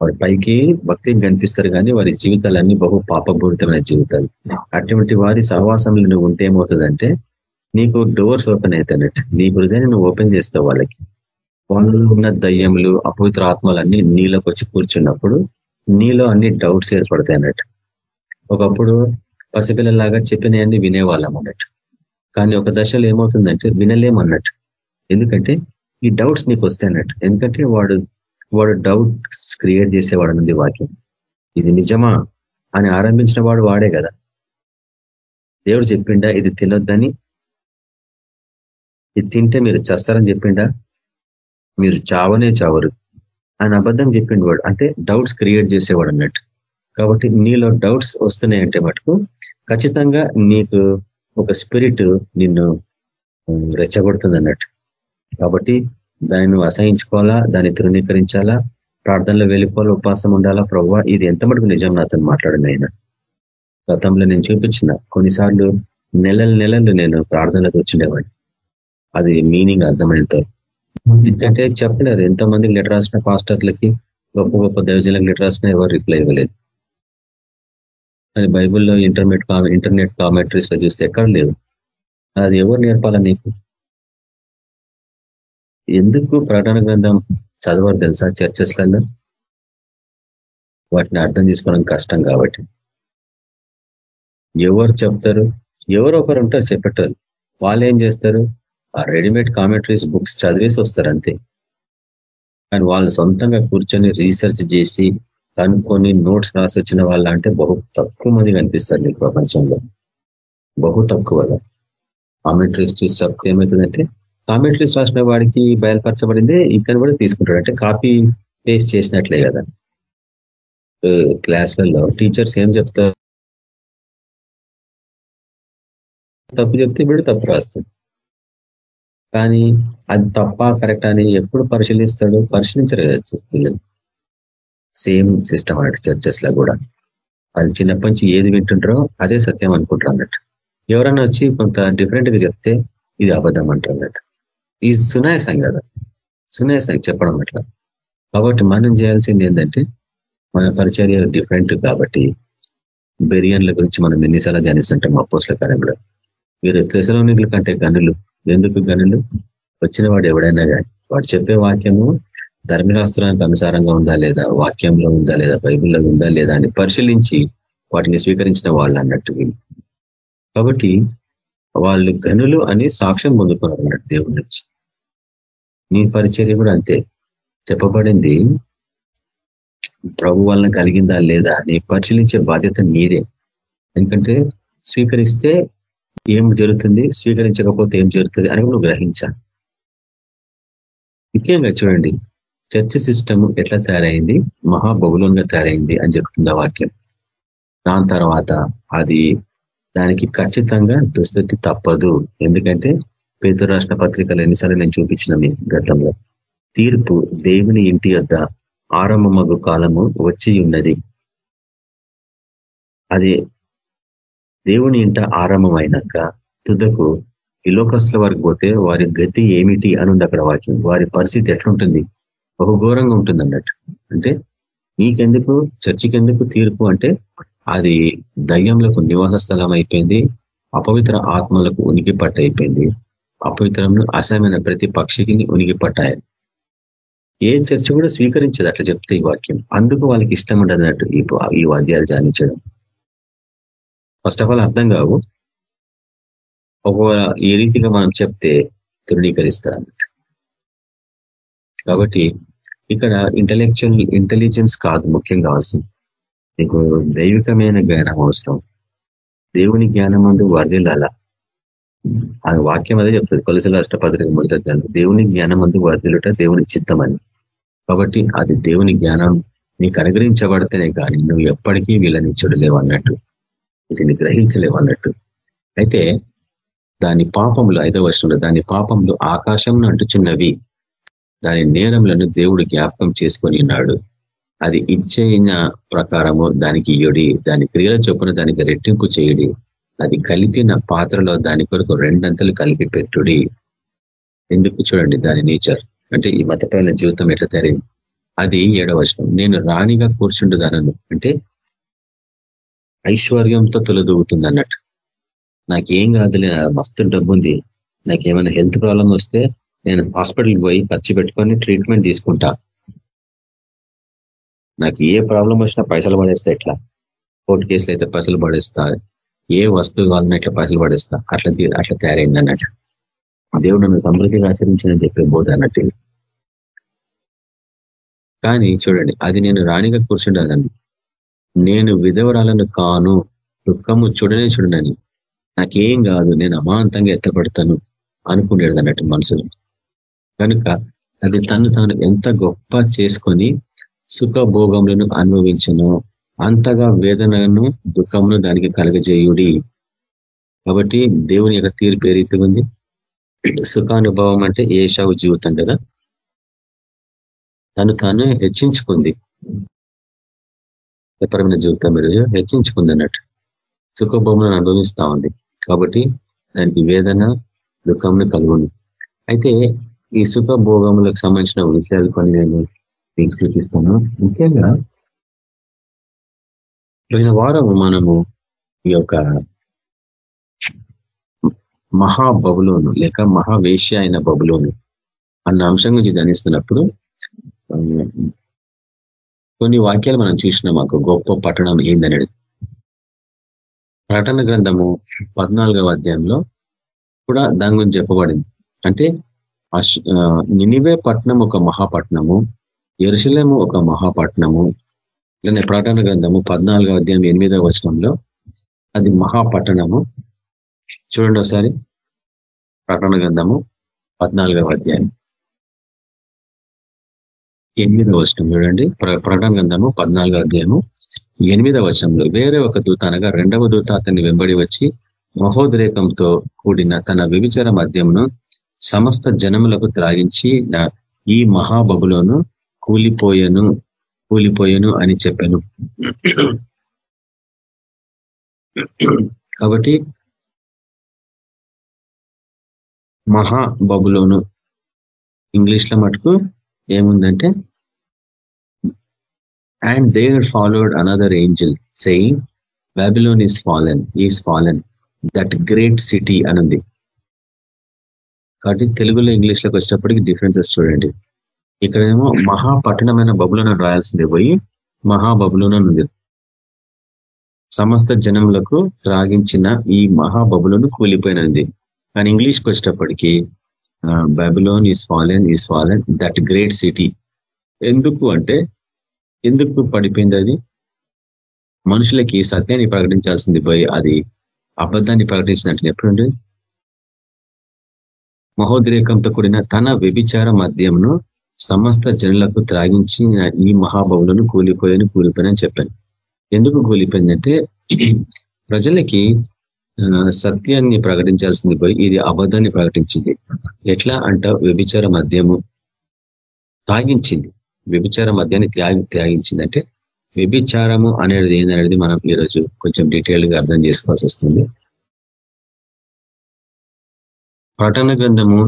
వారి పైకి భక్తి కనిపిస్తారు కానీ వారి జీవితాలన్నీ బహు పాపపూరితమైన జీవితాలు. అటువంటి వారి సహవాసంలో నువ్వు ఉంటే ఏమవుతుందంటే నీకు డోర్స్ ఓపెన్ అవుతాయన్నట్టు నీ హృదయాన్ని నువ్వు ఓపెన్ చేస్తావు వాళ్ళకి. వాళ్ళలో ఉన్న దయ్యములు అపవిత్ర ఆత్మలన్నీ నీలోకి వచ్చి కూర్చున్నప్పుడు నీలో అన్ని డౌట్స్ ఏర్పడతాయి అన్నట్టు. ఒకప్పుడు పసిపిల్లలాగా చెప్పినవన్నీ వినేవాళ్ళం అన్నట్టు. కానీ ఒక దశలో ఏమవుతుందంటే వినలేమన్నట్టు. ఎందుకంటే ఈ డౌట్స్ నీకు వస్తాయన్నట్టు ఎందుకంటే వాడు వాడు డౌట్స్ క్రియేట్ చేసేవాడు అన్నది వాక్యం. ఇది నిజమా అని ఆరంభించిన వాడు వాడే కదా. దేవుడు చెప్పిండా ఇది తినొద్దని. ఇది తింటే మీరు చేస్తారని చెప్పిండా? మీరు చావనే చావరు. అని అబద్ధం చెప్పిండు వాడు. అంటే డౌట్స్ క్రియేట్ చేసేవాడు అన్నట్టు. కాబట్టి నీలో డౌట్స్ వస్తున్నాయంటే మటుకు ఖచ్చితంగా నీకు ఒక స్పిరిట్ నిన్ను రెచ్చగొడుతుంది అన్నట్టు. కాబట్టి దాన్ని నువ్వు అసహించుకోవాలా? దాన్ని తృణీకరించాలా? ప్రార్థనలో వెళ్ళిపోవాలి? ఉపాసం ఉండాలా? ప్రవ్వా ఇది ఎంత మటుకు నిజం నాతో మాట్లాడిన ఆయన? గతంలో నేను చూపించిన కొన్నిసార్లు నెలలు నెలలు నేను ప్రార్థనలకు వచ్చిండేవాడిని. అది మీనింగ్ అర్థమైనంత ఎందుకంటే చెప్పలేరు. ఎంతమందికి లెటర్ రాసిన పాస్టర్లకి గొప్ప గొప్ప దైవజనకు లెటర్ రాసినా ఎవరు రిప్లై ఇవ్వలేదు. అది బైబిల్లో ఇంటర్నెట్ ఇంటర్నెట్ కామెంటరీస్లో చూస్తే ఎక్కడ లేదు. అది ఎవరు నేర్పాలా నీకు? ఎందుకు ప్రకటన గ్రంథం చదవరు తెలుసా చర్చెస్లలో? వాటిని అర్థం చేసుకోవడం కష్టం కాబట్టి. ఎవరు చెప్తారు? ఎవరు ఒకరు ఉంటారు చెప్పేటోళ్ళు. వాళ్ళు ఏం చేస్తారు? ఆ రెడీమేడ్ కామెంటరీస్ బుక్స్ చదివేసి వస్తారు అంతే. కానీ వాళ్ళు సొంతంగా కూర్చొని రీసెర్చ్ చేసి కనుక్కొని నోట్స్ రాసి వచ్చిన వాళ్ళ అంటే బహు తక్కువ మంది కనిపిస్తారు మీకు ప్రపంచంలో. బహు తక్కువగా కామెంటరీస్ చూసి చెప్తే ఏమవుతుందంటే కామెంటరీస్ రాసిన వాడికి బయలుపరచబడిందే ఇతను కూడా తీసుకుంటాడు. అంటే కాపీ పేస్ట్ చేసినట్లే కదా. క్లాసులలో టీచర్స్ ఏం చెప్తారు? తప్పు చెప్తే వీడు తప్పు రాస్తాడు. కానీ అది తప్ప కరెక్ట్ అని ఎప్పుడు పరిశీలిస్తాడు పరిశీలించరు పిల్లలు సేమ్ సిస్టమ్ అన్నట్టు చర్చెస్లో కూడా. వాళ్ళు చిన్నప్పటి నుంచి ఏది వింటుంటారో అదే సత్యం అనుకుంటారు అన్నట్టు. ఎవరన్నా వచ్చి కొంత డిఫరెంట్గా చెప్తే ఇది అబద్ధం అంటారు అన్నట్టు. ఈ సునాయసం కదా సునాయసం చెప్పడం అట్లా. కాబట్టి మనం చేయాల్సింది ఏంటంటే మన పరిచర్య డిఫరెంట్ కాబట్టి బెరియన్ల గురించి మనం ఎన్నిసార్లు ధ్యానిస్తుంటాం అపోస్ల కార్యంలో వీరు తెసలోనిధుల కంటే గనులు ఎందుకు గనులు? వచ్చిన వాడు ఎవడైనా కానీ వాడు చెప్పే వాక్యము ధర్మశాస్త్రానికి అనుసారంగా ఉందా లేదా? వాక్యంలో ఉందా లేదా? బైబిల్లో ఉందా లేదా అని పరిశీలించి వాటిని స్వీకరించిన వాళ్ళు అన్నట్టు కాబట్టి వాళ్ళు గనులు అని సాక్ష్యం పొందుకున్నారు అన్నట్టు దేవుడి నుంచి. నీ పరిచర్య కూడా అంతే. చెప్పబడింది ప్రభు వలన కలిగిందా లేదా అని పరిశీలించే బాధ్యత మీరే. ఎందుకంటే స్వీకరిస్తే ఏం జరుగుతుంది? స్వీకరించకపోతే ఏం జరుగుతుంది అని నువ్వు గ్రహించాను ముఖ్యంగా చూడండి. చర్చ్ సిస్టమ్ ఎట్లా తయారైంది? మహాబహులంగా తయారైంది అని చెప్తుంది వాక్యం. దాని తర్వాత అది దానికి ఖచ్చితంగా దుస్థితి తప్పదు. ఎందుకంటే పేదరు రాష్ట్ర పత్రికలు ఎన్నిసార్లు నేను చూపించిన మీ గతంలో. తీర్పు దేవుని ఇంటి వద్ద ఆరంభమగు కాలము వచ్చి ఉన్నది. అది దేవుని ఇంట ఆరంభమైనాక తుదకు ఈ లోకస్తుల వరకు పోతే వారి గతి ఏమిటి అనుంది అక్కడ వాక్యం. వారి పరిస్థితి ఎట్లుంటుంది? ఒక ఘోరంగా ఉంటుంది అన్నట్టు. అంటే నీకెందుకు? చర్చికి ఎందుకు తీర్పు? అంటే అది దయ్యంలకు నివాస స్థలం అయిపోయింది అపవిత్ర ఆత్మలకు ఉనికి పట్ట అయిపోయింది. అపవిత్రంలో అసమైన ప్రతి పక్షికి ఉనికి పట్టాయి ఏ చర్చ కూడా స్వీకరించదు అట్లా చెప్తే ఈ వాక్యం. అందుకు వాళ్ళకి ఇష్టం ఉండదు అన్నట్టు ఈ ఈ వాద్యాలు జానించడం ఫస్ట్ ఆఫ్ ఆల్ అర్థం కావు. ఒకవేళ ఏ రీతిగా మనం చెప్తే తృణీకరిస్తారు కాబట్టి ఇక్కడ ఇంటలెక్చువల్ ఇంటెలిజెన్స్ కాదు ముఖ్యం కావాల్సింది. నీకు దైవికమైన జ్ఞానం అవసరం. దేవుని జ్ఞానం అందు వర్ధిల్లాల? ఆ వాక్యం అదే చెప్తుంది. కొలసల అష్టపత్రిక మొదట దేవుని జ్ఞానం అందు వర్ధిలుట దేవుని చిత్తమని కాబట్టి అది దేవుని జ్ఞానం నీకు అనుగ్రహించబడితేనే కానీ నువ్వు ఎప్పటికీ వీళ్ళని చూడలేవు అన్నట్టు. వీటిని గ్రహించలేవు అన్నట్టు. అయితే దాని పాపములు ఐదవ వర్షంలో దాని పాపములు ఆకాశంను అంటుచున్నవి దాని నేరములను దేవుడు జ్ఞాపకం చేసుకొని ఉన్నాడు. అది ఇచ్చైన ప్రకారము దానికి ఇయ్యడి దాని క్రియల చొప్పున దానికి రెట్టింపు చేయడి. అది కలిపిన పాత్రలో దాని కొరకు రెండంతలు కలిపి పెట్టుడి. ఎందుకు చూడండి దాని నేచర్. అంటే ఈ మతపరమైన జీవితం ఎట్లా తయారైంది? అది ఏడవచనం నేను రాణిగా కూర్చుండుదానను అంటే ఐశ్వర్యంతో తొలదూగుతుంది అన్నట్టు. నాకేం కాదులే మస్తు డబ్బు ఉంది నాకేమైనా హెల్త్ ప్రాబ్లం వస్తే నేను హాస్పిటల్కి పోయి ఖర్చు పెట్టుకొని ట్రీట్మెంట్ తీసుకుంటా. నాకు ఏ ప్రాబ్లం వచ్చినా పైసలు పడేస్తా ఎట్లా? కోర్టు కేసులు అయితే పైసలు పడేస్తా. ఏ వస్తువు కావాలన్నా ఇట్లా పైసలు పడేస్తా. అట్లా అట్లా తయారైంది అన్నట్టు. దేవుడు నన్ను సమృద్ధిగా ఆచరించని చెప్పే బోధ అన్నట్టు. కానీ చూడండి అది నేను రాణిగా కూర్చుండదని నేను విధవరాలను కాను దుఃఖము చూడనే చూడనని. నాకేం కాదు నేను అమాంతంగా ఎత్తపడతాను అనుకునేది అన్నట్టు మనసులో. కనుక అది తను తాను ఎంత గొప్ప చేసుకొని సుఖభోగములను అనుభవించను అంతగా వేదనను దుఃఖమును దానికి కలగజేయుడి. కాబట్టి దేవుని యొక్క తీర్పు ఏ రీతిగా ఉంది? సుఖానుభవం అంటే ఏషావు జీవితం కదా? తను తాను హెచ్చించుకుంది. ఎపరమైన జీవితం మీద హెచ్చించుకుంది అన్నట్టు సుఖభూములను అనుభవిస్తూ ఉంది. కాబట్టి దానికి వేదన దుఃఖంను కలుగుంది అయితే ఈ సుఖ భోగములకు సంబంధించిన విషయాలు కొన్ని నేను మీకు చూపిస్తాను. ముఖ్యంగా పోయిన వారం మనము ఈ యొక్క మహాబబులోను లేక మహావేశ్య అయిన బబులోను అన్న అంశం గురించి ధ్యానిస్తున్నప్పుడు కొన్ని వాక్యాలు మనం చూసినాం మాకు గొప్ప పట్టణం ఏందనేది ప్రకటన గ్రంథము పద్నాలుగవ అధ్యాయంలో కూడా దాని గురించి చెప్పబడింది. అంటే నినివే పట్టణం ఒక మహాపట్నము ఎరుసలేము ఒక మహాపట్నము లేదా ప్రకటన గ్రంథము పద్నాలుగవ అధ్యాయం ఎనిమిదవ వచనంలో అది మహాపట్టణము. చూడండి ఒకసారి. ప్రకటన గ్రంథము పద్నాలుగవ అధ్యాయం. ఎనిమిదవ వచనం చూడండి. ప్రకటన గ్రంథము పద్నాలుగో అధ్యాయము ఎనిమిదవ వచనంలో వేరే ఒక దూత అనగా రెండవ దూత అతన్ని వెంబడి వచ్చి మహోద్రేకంతో కూడిన తన వ్యభిచార మద్యమును సమస్త జనములకు త్రాగించి ఈ మహాబబులోను కూలిపోయను కూలిపోయను అని చెప్పాను. కాబట్టి మహా బబులోను ఇంగ్లీష్లో మటుకు ఏముందంటే and there followed another angel saying Babylon is fallen is fallen that great city అనుంది కాబట్టి తెలుగులో ఇంగ్లీష్లోకి వచ్చేటప్పటికి డిఫరెన్సెస్ చూడండి. ఇక్కడేమో మహాపట్టణమైన బబులను రాయాల్సింది పోయి మహాబబులోన ఉంది సమస్త జనములకు త్రాగించిన ఈ మహాబబులను కూలిపోయినది కానీ ఇంగ్లీష్కి వచ్చేటప్పటికి Babylon is fallen is fallen that great city ఎందుకు అంటే ఎందుకు పడిపోయింది అది? మనుషులకి సత్యాన్ని ప్రకటించాల్సింది పోయి అది అబద్ధాన్ని ప్రకటించినట్టు ఎప్పుడుండే మహోద్రేకంతో కూడిన తన వ్యభిచార మద్యంను సమస్త జనులకు త్రాగించిన ఈ మహాబవులను కూలిపోయని కూలిపోయినని చెప్పాను. ఎందుకు కూలిపోయిందంటే ప్రజలకి సత్యాన్ని ప్రకటించాల్సింది పోయి ఇది అబద్ధాన్ని ప్రకటించింది. ఎట్లా అంట వ్యభిచార మద్యము తాగించింది వ్యభిచార మద్యాన్ని త్యాగి త్యాగించిందంటే వ్యభిచారము అనేది ఏందనేది మనం ఈరోజు కొంచెం డీటెయిల్గా అర్థం చేసుకోవాల్సి వస్తుంది. ప్రటన గ్రంథము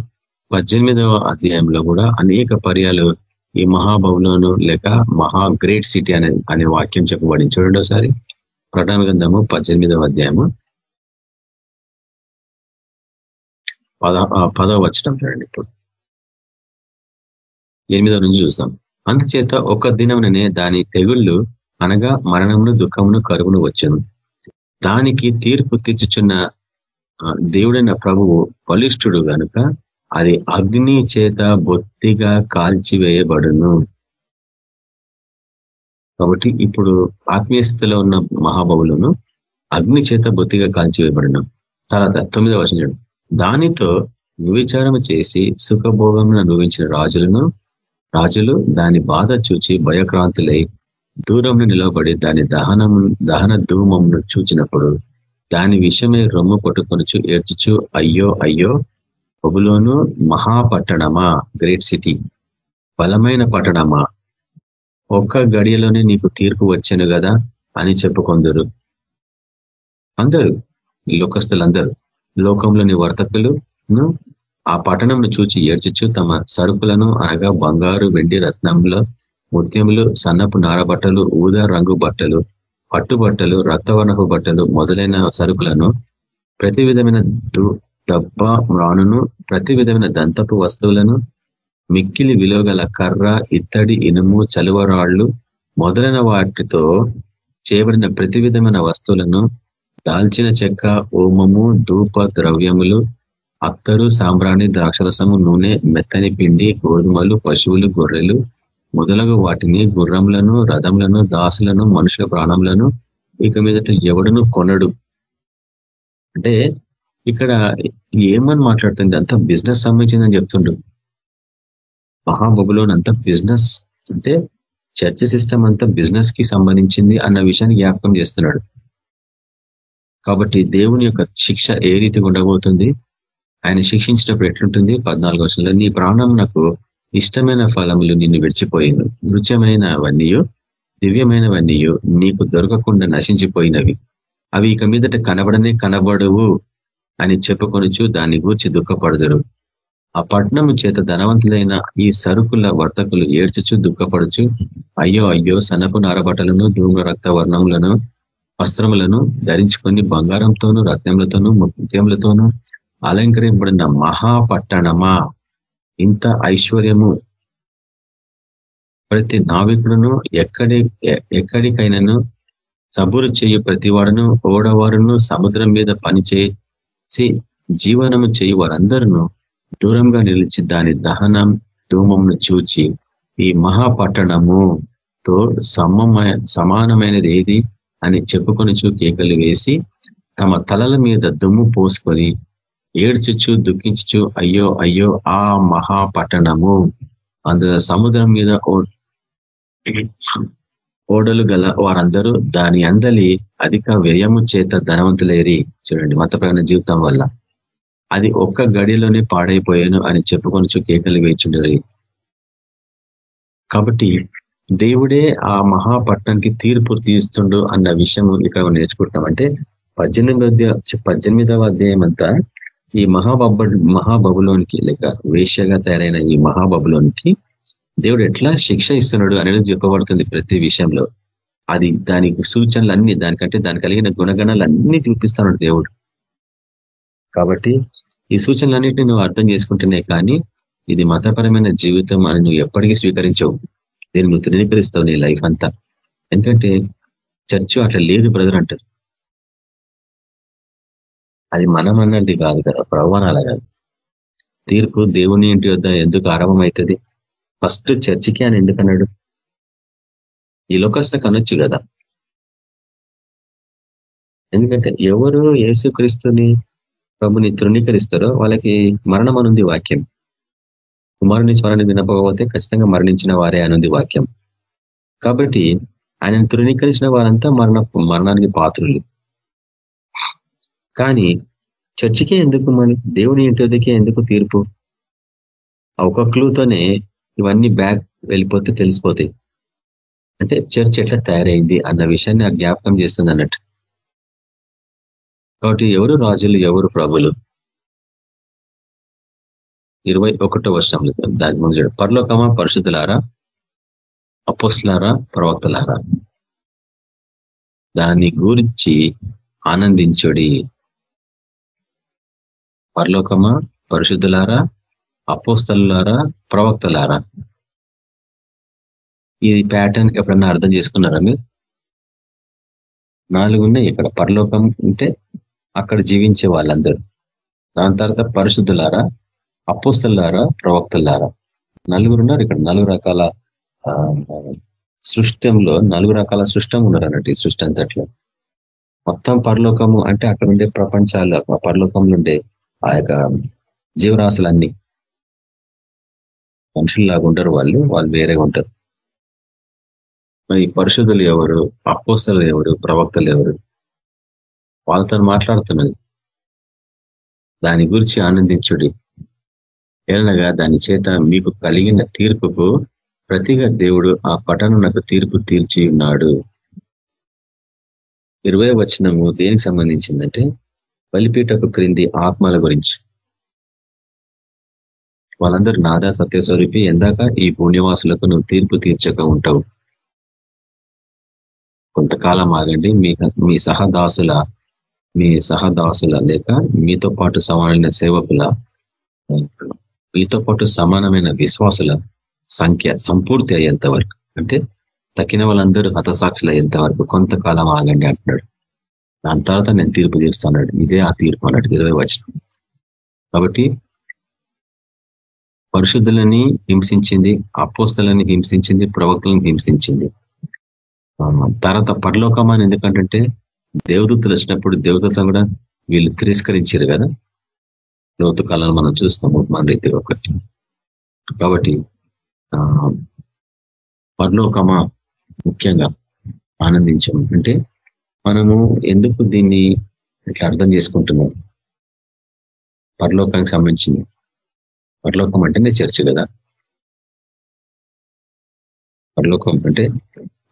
పద్దెనిమిదవ అధ్యాయంలో కూడా అనేక పర్యాలు ఈ మహాభవనంను లేక మహా గ్రేట్ సిటీ అనే అనే వాక్యం చెప్పబడింది. చూడండి ఒకసారి. ప్రటన గ్రంథము పద్దెనిమిదవ అధ్యాయము. పద పదవ వచ్చటం చూడండి ఇప్పుడు. ఎనిమిదో నుంచి చూస్తాం. అందుచేత ఒక దినముననే దాని తెగుళ్ళు అనగా మరణమును దుఃఖమును కరువును వచ్చను. దానికి తీర్పు తీర్చుచున్న దేవుడైన ప్రభువు బలిష్ఠుడు గనుక అది అగ్ని చేత బొత్తిగా కాల్చివేయబడును. కాబట్టి ఇప్పుడు ఆత్మీయ స్థితిలో ఉన్న మహాబవులను అగ్ని చేత బొత్తిగా కాల్చివేయబడిన. తర్వాత తొమ్మిదవ వచనం దానితో విచారము చేసి సుఖభోగమును అనుభవించిన రాజులను రాజులు దాని బాధ చూచి భయక్రాంతులై దూరంలో నిలబడి దాని దహనము దహన ధూమమును చూచినప్పుడు దాని విషయమే రొమ్ము కొట్టుకొనుచు ఏడ్చుచు అయ్యో అయ్యో బబులోను మహాపట్టణమా గ్రేట్ సిటీ బలమైన పట్టణమా ఒక్క గడియలోనే నీకు తీర్పు వచ్చాను కదా అని చెప్పుకొందరు. అందరూ లోకస్తులందరూ లోకంలోని వర్తకులు ఆ పట్టణంను చూచి ఏడ్చిచ్చు తమ సరుకులను అనగా బంగారు వెండి రత్నంలో ముత్యములు సన్నపు నారబట్టలు ఊదా రంగు బట్టలు పట్టుబట్టలు రక్తవర్ణపు బట్టలు మొదలైన సరుకులను ప్రతి విధమైన దబ్బ మ్రాణును ప్రతి విధమైన దంతపు వస్తువులను మిక్కిలి విలువగల కర్ర ఇత్తడి ఇనుము చలువరాళ్ళు మొదలైన వాటితో చేయబడిన ప్రతి విధమైన వస్తువులను దాల్చిన చెక్క ఓమము ధూప ద్రవ్యములు అత్తరు సాంబ్రాణి ద్రాక్షరసము నూనె మెత్తని పిండి గోధుమలు పశువులు గొర్రెలు మొదలగు వాటిని గుర్రంలను రథంలను దాసులను మనుషుల ప్రాణములను ఇక మీదట ఎవడును కొనడు. అంటే ఇక్కడ ఏమని మాట్లాడుతుంది అంత బిజినెస్ సంబంధించిందని చెప్తుండ్రు. మహాబబులోని అంతా బిజినెస్ అంటే చర్చ సిస్టమ్ అంతా బిజినెస్కి సంబంధించింది అన్న విషయాన్ని జ్ఞాపకం చేస్తున్నాడు. కాబట్టి దేవుని యొక్క శిక్ష ఏ రీతిగా ఉండబోతుంది? ఆయన శిక్షించినప్పుడు ఎట్లుంటుంది? పద్నాలుగు వర్షంలో నీ ప్రాణం నాకు ఇష్టమైన ఫలములు నిన్ను విడిచిపోయింది నృత్యమైనవన్నీయు దివ్యమైనవన్నీయు నీకు దొరకకుండా నశించిపోయినవి. అవి ఇక మీదట కనబడనే కనబడవు అని చెప్పుకొనిచు దాన్ని గూర్చి దుఃఖపడదురు. ఆ పట్నము చేత ధనవంతులైన ఈ సరుకుల వర్తకులు ఏడ్చుచు దుఃఖపడుచు అయ్యో అయ్యో సనపు నారబట్టలను ధూమ రక్త వర్ణములను వస్త్రములను ధరించుకొని బంగారంతోనూ రత్నములతోనూ ముత్యములతోనూ అలంకరింపబడిన మహాపట్టణమా? ఇంత ఐశ్వర్యము. ప్రతి నావికుడును ఎక్కడి ఎక్కడికైనాను సబురు చేయు ప్రతివాడును ఓడవారును సముద్రం మీద పనిచేసి జీవనము చేయు వారందరూ దూరంగా నిలిచి దాని దహనం ధూమంను చూచి ఈ మహాపట్టణముతో సమమైన సమానమైనది ఏది? అని చెప్పుకొనిచూ కేకలు వేసి తమ తలల మీద దుమ్ము పోసుకొని ఏడ్చుచు దుఃఖించుచు అయ్యో అయ్యో ఆ మహాపట్టణము. అందులో సముద్రం మీద ఓడలు గల వారందరూ దాని అందలి అధిక వ్యయము చేత ధనవంతులేరి. చూడండి మతపైన జీవితం వల్ల. అది ఒక్క గడిలోనే పాడైపోయాను అని చెప్పుకొని కేకలు వేచుండరు కాబట్టి దేవుడే ఆ మహాపట్నానికి తీర్పు తీస్తుండు అన్న విషయం ఇక్కడ నేర్చుకుంటాం అంటే పద్దెనిమిది పద్దెనిమిదవ అధ్యాయం అంతా ఈ మహాబబ్బ మహాబబులోనికి లేక వేష్యగా తయారైన ఈ మహాబబులోనికి దేవుడు ఎట్లా శిక్ష ఇస్తున్నాడు అనేది చెప్పబడుతుంది ప్రతి విషయంలో. అది దాని సూచనలు అన్ని దానికంటే దాని కలిగిన గుణగణాలు అన్ని చూపిస్తున్నాడు దేవుడు. కాబట్టి ఈ సూచనలన్నింటినీ నువ్వు అర్థం చేసుకుంటున్నాయి కానీ ఇది మతపరమైన జీవితం అని నువ్వు ఎప్పటికీ స్వీకరించవు. దీన్ని నువ్వు తృణీకరిస్తావు నీ లైఫ్ అంతా. ఎందుకంటే చర్చ్ అట్లా లేదు బ్రదర్ అంటారు. అది మనం అన్నది కాదు కదా ప్రవణాల కాదు. తీర్పు దేవుని ఇంటి వద్ద ఎందుకు ఆరంభం అవుతుంది ఫస్ట్ చర్చికి అని ఎందుకన్నాడు ఈ లోకస్లకు అనొచ్చు కదా. ఎందుకంటే ఎవరు యేసుక్రీస్తుని ప్రభుని తృణీకరిస్తారో వాళ్ళకి మరణం అనుంది వాక్యం. కుమారుని స్వరాన్ని వినపోకపోతే ఖచ్చితంగా మరణించిన వారే అనుంది వాక్యం. కాబట్టి ఆయనను తృణీకరించిన వారంతా మరణ మరణానికి పాత్రులు. కానీ చర్చికే ఎందుకు మన దేవుని ఇంటికే ఎందుకు తీర్పు? ఒక క్లూతోనే ఇవన్నీ బ్యాక్ వెళ్ళిపోతే తెలిసిపోతాయి. అంటే చర్చ్ ఎట్లా తయారైంది అన్న విషయాన్ని ఆ జ్ఞాపకం చేస్తుంది అన్నట్టు. కాబట్టి ఎవరు రాజులు ఎవరు ప్రభులు? ఇరవై ఒకటో వర్షంలో దాని ముందు పరలోకమా? పరిశుద్ధులారా? అపోస్లారా ప్రవక్తలారా? దాని గురించి ఆనందించుడి. పరలోకమా? పరిశుద్ధులారా? అపోస్తలారా? ప్రవక్తలారా? ఇది ప్యాటర్న్ ఎప్పుడన్నా అర్థం చేసుకున్నారా మీరు? నాలుగు ఉన్నాయి ఇక్కడ. పరలోకం ఉంటే అక్కడ జీవించే వాళ్ళందరూ. దాని తర్వాత పరిశుద్ధులారా? అపోస్తలారా ప్రవక్తలారా నలుగురు ఉన్నారు ఇక్కడ నలుగు రకాల సృష్టంలో నలుగు రకాల సృష్టం ఉన్నారు అన్నట్టు ఈ సృష్టి అంతట్లో. మొత్తం పరలోకము అంటే అక్కడ ఉండే ప్రపంచాలు పరలోకంలో ఉండే ఆ యొక్క జీవరాశులన్నీ. మనుషుల్లాగా ఉండరు వాళ్ళు వాళ్ళు వేరేగా ఉంటారు. మరి పరిశుద్ధులు ఎవరు? అపోస్తలు ఎవరు? ప్రవక్తలు ఎవరు? వాళ్ళతో మాట్లాడుతున్నది. దాని గురించి ఆనందించుడి. ఏలనగా దాని చేత మీకు కలిగిన తీర్పుకు ప్రతిగా దేవుడు ఆ పట్టణంకు తీర్పు తీర్చి ఉన్నాడు. ఇరవై వచనము దేనికి సంబంధించిందంటే బలిపీఠకు క్రింది ఆత్మల గురించి. వాళ్ళందరూ నాదా సత్యస్వరూపి ఎందాక ఈ పుణ్యవాసులకు నువ్వు తీర్పు తీర్చక ఉంటావు. కొంతకాలం ఆగండి మీ మీ సహదాసుల మీ సహదాసుల లేక మీతో పాటు సమానమైన సేవకుల మీతో పాటు సమానమైన విశ్వాసుల సంఖ్య సంపూర్తి అయ్యేంత వరకు. అంటే తక్కిన వాళ్ళందరూ హతసాక్షులు అయ్యేంత వరకు కొంతకాలం ఆగండి అంటున్నాడు. దాని తర్వాత నేను తీర్పు తీరుస్తున్నాడు ఇదే ఆ తీర్పు అన్నట్టు ఇరవై వచనం. కాబట్టి పరిశుద్ధులని హింసించింది అపోస్తలని హింసించింది ప్రవక్తలను హింసించింది. తర్వాత పరలోకమాని ఎందుకంటే దేవదూతలు వచ్చినప్పుడు దేవదూతలు కూడా వీళ్ళు తిరస్కరించారు కదా. లోతు కాలంలో మనం చూస్తాము మన రీతిగా ఒకటి. కాబట్టి పరలోకమా ముఖ్యంగా ఆనందించము అంటే మనము ఎందుకు దీన్ని ఇట్లా అర్థం చేసుకుంటున్నాం? పరలోకానికి సంబంధించింది. పరలోకం అంటేనే చర్చ కదా? పరలోకం అంటే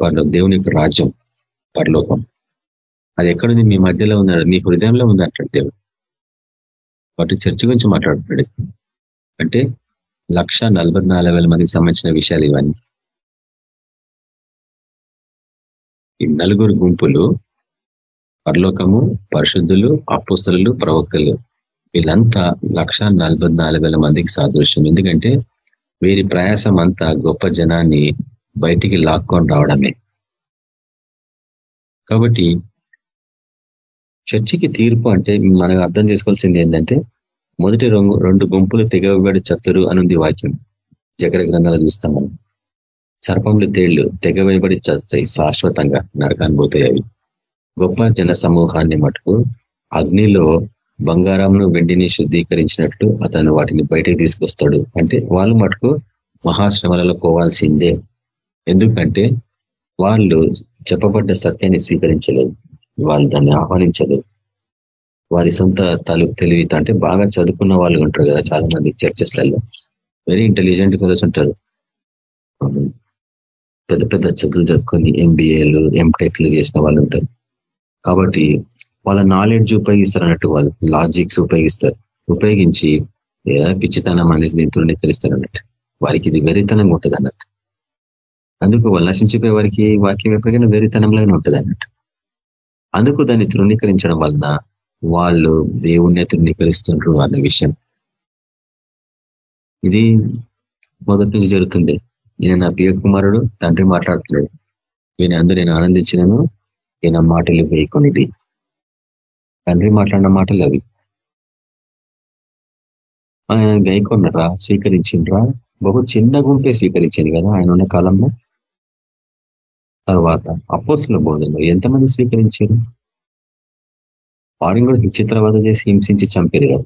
వాళ్ళు దేవుని యొక్క రాజ్యం పరలోకం. అది ఎక్కడుంది? మీ మధ్యలో ఉన్నాడు మీ హృదయంలో ఉంది అంటాడు దేవుడు. వాటి చర్చ గురించి మాట్లాడుతున్నాడు అంటే లక్ష మందికి సంబంధించిన విషయాలు ఇవన్నీ. ఈ నలుగురు గుంపులు పరలోకము పరిశుద్ధులు అపుస్తలు ప్రవక్తలు. వీళ్ళంతా లక్ష మందికి సాదృశ్యం. ఎందుకంటే వీరి ప్రయాసం అంతా గొప్ప జనాన్ని బయటికి లాక్కొని రావడమే. కాబట్టి చర్చికి తీర్పు అంటే మనం అర్థం చేసుకోవాల్సింది ఏంటంటే మొదటి రెండు రెండు గుంపులు తెగబడి చతురు అనుంది వాక్యం. జగర గ్రంథాలు చూస్తాం మనం. సర్పంలు తేళ్ళు తెగవేయబడి చస్తాయి శాశ్వతంగా నరకాన్ని అవి. గొప్ప జన సమూహాన్ని మటుకు అగ్నిలో బంగారంను వెండిని శుద్ధీకరించినట్లు అతను వాటిని బయటికి తీసుకొస్తాడు. అంటే వాళ్ళు మటుకు మహాశ్రమలలో పోవాల్సిందే. ఎందుకంటే వాళ్ళు చెప్పబడ్డ సత్యాన్ని స్వీకరించలేదు. వాళ్ళు దాన్ని ఆహ్వానించదు. వారి సొంత తలు తెలివి అంటే బాగా చదువుకున్న వాళ్ళు ఉంటారు కదా చాలా మంది చర్చెస్లలో. వెరీ ఇంటెలిజెంట్ ఫెలోస్ ఉంటారు. పెద్ద పెద్ద చదువులు చదువుకొని ఎంబీఏలు ఎంటెక్లు చేసిన వాళ్ళు ఉంటారు. కాబట్టి వాళ్ళ నాలెడ్జ్ ఉపయోగిస్తారు అన్నట్టు వాళ్ళు లాజిక్స్ ఉపయోగిస్తారు. ఉపయోగించి పిచ్చితనం అనేది దీన్ని తెలుస్తారు అన్నట్టు వారికి ఇది వెరితనంగా ఉంటుంది అన్నట్టు అందుకు వాళ్ళు నశించిపోయే వారికి వాక్యం ఎప్పటికైనా వెరితనంలోనే ఉంటుంది అన్నట్టు అందుకు దాన్ని తృణీకరించడం వలన వాళ్ళు దేవుణ్ణే తృణీకరిస్తుండ్రు అన్న విషయం. ఇది మొదటి నుంచి జరుగుతుంది. ఈయన నా ప్రియ కుమారుడు తండ్రి మాట్లాడుతున్నాడు. ఈయన అందరూ నేను ఆనందించినను. ఈయన మాటలు వేయకొనిది తండ్రి మాట్లాడిన మాటలు అవి. ఆయన గైకొన్నరా స్వీకరించిండ్రా? బహు చిన్న గుంపే స్వీకరించింది కదా ఆయన ఉన్న కాలంలో. తర్వాత అపోసుల బోధనలు ఎంతమంది స్వీకరించారు? వారిని కూడా చిత్రవద చేసి హింసించి చంపారు కదా.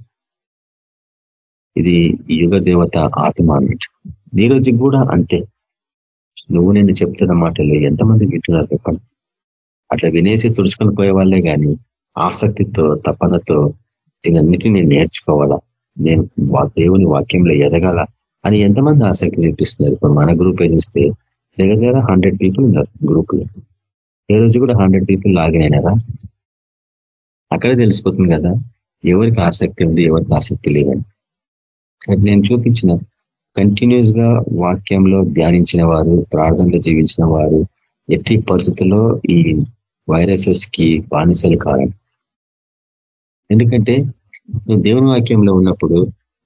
ఇది యుగ దేవత ఆత్మ అన్నట్టు. ఈ కూడా అంతే. నువ్వు నేను చెప్తున్న మాటలు ఎంతమంది వింటున్నారు చెప్పండి. అట్లా వినేసి తుడుచుకొని పోయే వాళ్ళే కానీ ఆసక్తితో తపనతో దీనన్నిటిని నేను నేర్చుకోవాలా? నేను దేవుని వాక్యంలో ఎదగాల? అని ఎంతమంది ఆసక్తి చూపిస్తున్నారు? ఇప్పుడు మన గ్రూప్ చూస్తే దగ్గర దగ్గర హండ్రెడ్ పీపుల్ ఉన్నారు గ్రూప్లో. ఏ రోజు కూడా హండ్రెడ్ పీపుల్ లాగినైనారా అక్కడే తెలిసిపోతుంది కదా ఎవరికి ఆసక్తి ఉంది ఎవరికి ఆసక్తి లేదని. నేను చూపించిన. కంటిన్యూస్గా వాక్యంలో ధ్యానించిన వారు ప్రార్థనలో జీవించిన వారు ఎట్టి పరిస్థితుల్లో ఈ వైరసెస్కి బానిసలు కారణం ఎందుకంటే నువ్వు దేవుని వాక్యంలో ఉన్నప్పుడు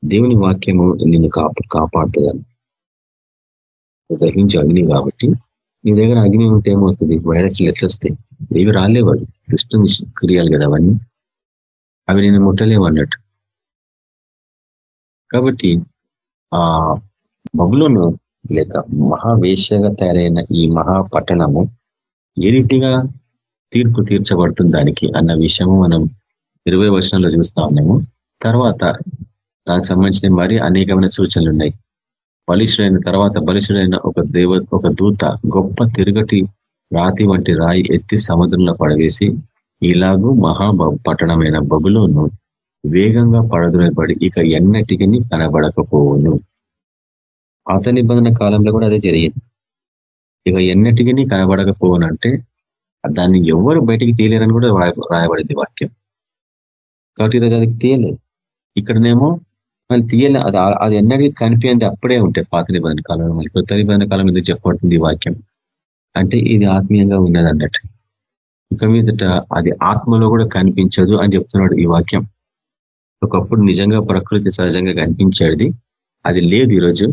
దేవుని వాక్యము నిన్ను కాపు కాపాడుతుందని. దహించే అగ్ని కాబట్టి నీ దగ్గర అగ్ని ఉంటే ఏమవుతుంది? వైరస్లు ఎట్లొస్తాయి ఏవి రాలేవాడు కృష్ణుని క్రియాలు కదా అవన్నీ. అవి నేను ముట్టలేవు అన్నట్టు. కాబట్టి ఆ బబులోను లేక మహావేశ్యగా తయారైన ఈ మహాపట్టణము ఏ రీతిగా తీర్పు తీర్చబడుతుంది దానికి అన్న విషయము మనం ఇరవై వర్షంలో చూస్తా ఉన్నాము. తర్వాత దానికి సంబంధించిన మరి అనేకమైన సూచనలు ఉన్నాయి. బలిష్ఠుడైన తర్వాత బలిష్ఠుడైన ఒక దేవ ఒక దూత గొప్ప తిరుగటి రాతి వంటి రాయి ఎత్తి సముద్రంలో పడవేసి ఇలాగూ మహా పట్టణమైన బగులోను వేగంగా పడదురబడి ఇక ఎన్నటికి కనబడకపోవును. పాత నిబంధన కాలంలో కూడా అదే జరిగింది. ఇక ఎన్నటికి కనబడకపోవును అంటే దాన్ని ఎవరు బయటికి తీయలేరని కూడా రాయబడింది వాక్యం. కాబట్టి ఈరోజు అది తీయలేదు. ఇక్కడనేమో మళ్ళీ తీయాలి. అది అది ఎన్నడికి కనిపించింది. అప్పుడే ఉంటాయి పాత నిబంధన కాలంలో. మళ్ళీ కొత్త నిబంధన కాలం ఎందుకు చెప్పబడుతుంది ఈ వాక్యం? అంటే ఇది ఆత్మీయంగా ఉన్నది అన్నట్టు. ఇక మీదట అది ఆత్మలో కూడా కనిపించదు అని చెప్తున్నాడు ఈ వాక్యం. ఒకప్పుడు నిజంగా ప్రకృతి సహజంగా కనిపించేది. అది లేదు ఈరోజు.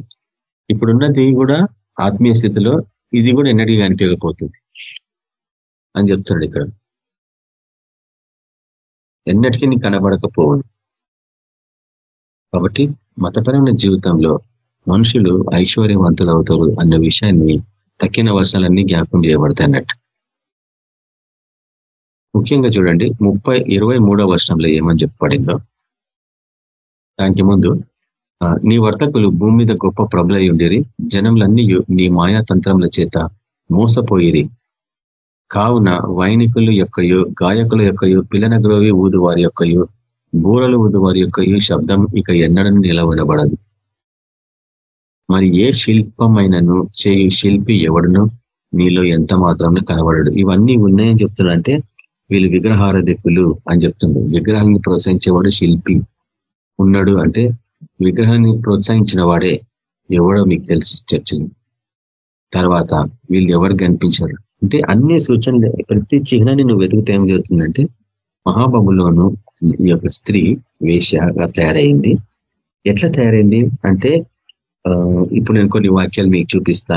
ఇప్పుడున్నది కూడా ఆత్మీయ స్థితిలో ఇది కూడా ఎన్నడికి కనిపించకపోతుంది అని చెప్తున్నాడు ఇక్కడ. ఎన్నటికీ నీకు కనబడకపోవను కాబట్టి మతపరమైన జీవితంలో మనుషులు ఐశ్వర్యవంతులు అవుతారు అన్న విషయాన్ని తక్కిన వర్షాలన్నీ జ్ఞాపకం చేయబడతాయి అన్నట్టు. ముఖ్యంగా చూడండి ముప్పై ఇరవై మూడో వర్షంలో ఏమని చెప్పబడిందో. దానికి ముందు నీ వర్తకులు భూమి మీద గొప్ప ప్రబలై ఉండేరి జనములన్నీ నీ మాయాతంత్రముల చేత మోసపోయిరి. కావున వైనికులు యొక్కయు గాయకుల యొక్కయు పిల్లన గ్రోవి ఊదు వారి యొక్కయు బూరలు వారి వారి ఈ శబ్దం ఇక ఎన్నడని నిలవడబడదు మరి ఏ శిల్పమైనను చేయు శిల్పి ఎవడును? నీలో ఎంత మాత్రం కనబడడు. ఇవన్నీ ఉన్నాయని చెప్తున్నాడంటే వీళ్ళు విగ్రహారధికులు అని చెప్తుంది విగ్రహాన్ని ప్రోత్సహించేవాడు శిల్పి. ఉన్నాడు అంటే విగ్రహాన్ని ప్రోత్సహించిన వాడే ఎవడో మీకు తెలుసు చర్చలు. తర్వాత వీళ్ళు ఎవరు కనిపించారు? అంటే అన్ని సూచనలు ప్రతి చిహ్నాన్ని నువ్వు వెతుకుతే ఏం జరుగుతుందంటే మహాబబులోను ఈ యొక్క స్త్రీ వేషగా తయారైంది. ఎట్లా తయారైంది? అంటే ఇప్పుడు నేను కొన్ని వాక్యాలు మీకు చూపిస్తా.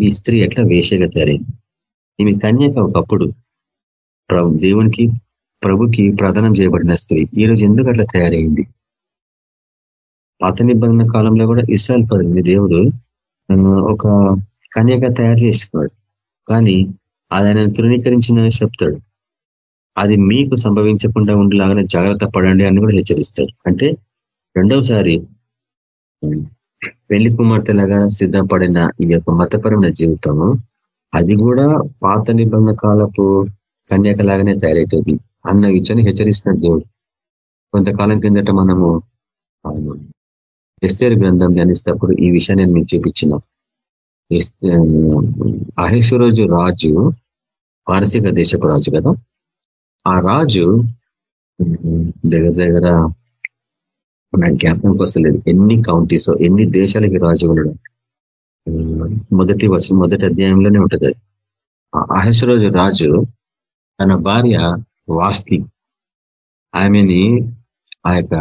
ఈ స్త్రీ ఎట్లా వేషగా తయారైంది? ఈమె కన్యక ఒకప్పుడు దేవునికి ప్రభుకి ప్రదానం చేయబడిన స్త్రీ. ఈరోజు ఎందుకు అట్లా తయారైంది? పాత నిబంధన కాలంలో కూడా ఇస్రాయల్ పరుని దేవుడు ఒక కన్యగా తయారు చేసుకున్నాడు. కానీ అది ఆయన తృణీకరించిందని చెప్తాడు. అది మీకు సంభవించకుండా ఉండేలాగానే జాగ్రత్త పడండి అని కూడా హెచ్చరిస్తాడు. అంటే రెండవసారి పెళ్ళి కుమార్తెలాగా సిద్ధపడిన ఈ యొక్క మతపరమైన జీవితము అది కూడా పాత నిబంధన కాలపు కన్యకలాగానే తయారవుతుంది అన్న విషయాన్ని హెచ్చరిస్తున్నాడు దేవుడు. కొంతకాలం కిందట మనము ఎస్తేరు గ్రంథం ధ్యానిస్తప్పుడు ఈ విషయాన్ని నేను మీకు చూపించిన. అహేశ్వరోజు రాజు పారసీక దేశపు రాజు కదా? ఆ రాజు దగ్గర దగ్గర నాకు జ్ఞాపకం వస్తలేదు. ఎన్ని కౌంటీస్ ఎన్ని దేశాలకి రాజు ఉండడం మొదటి మొదటి అధ్యాయంలోనే ఉంటుంది. అహేశ్వరోజు రాజు తన భార్య వాస్తి ఆమెని ఆ యొక్క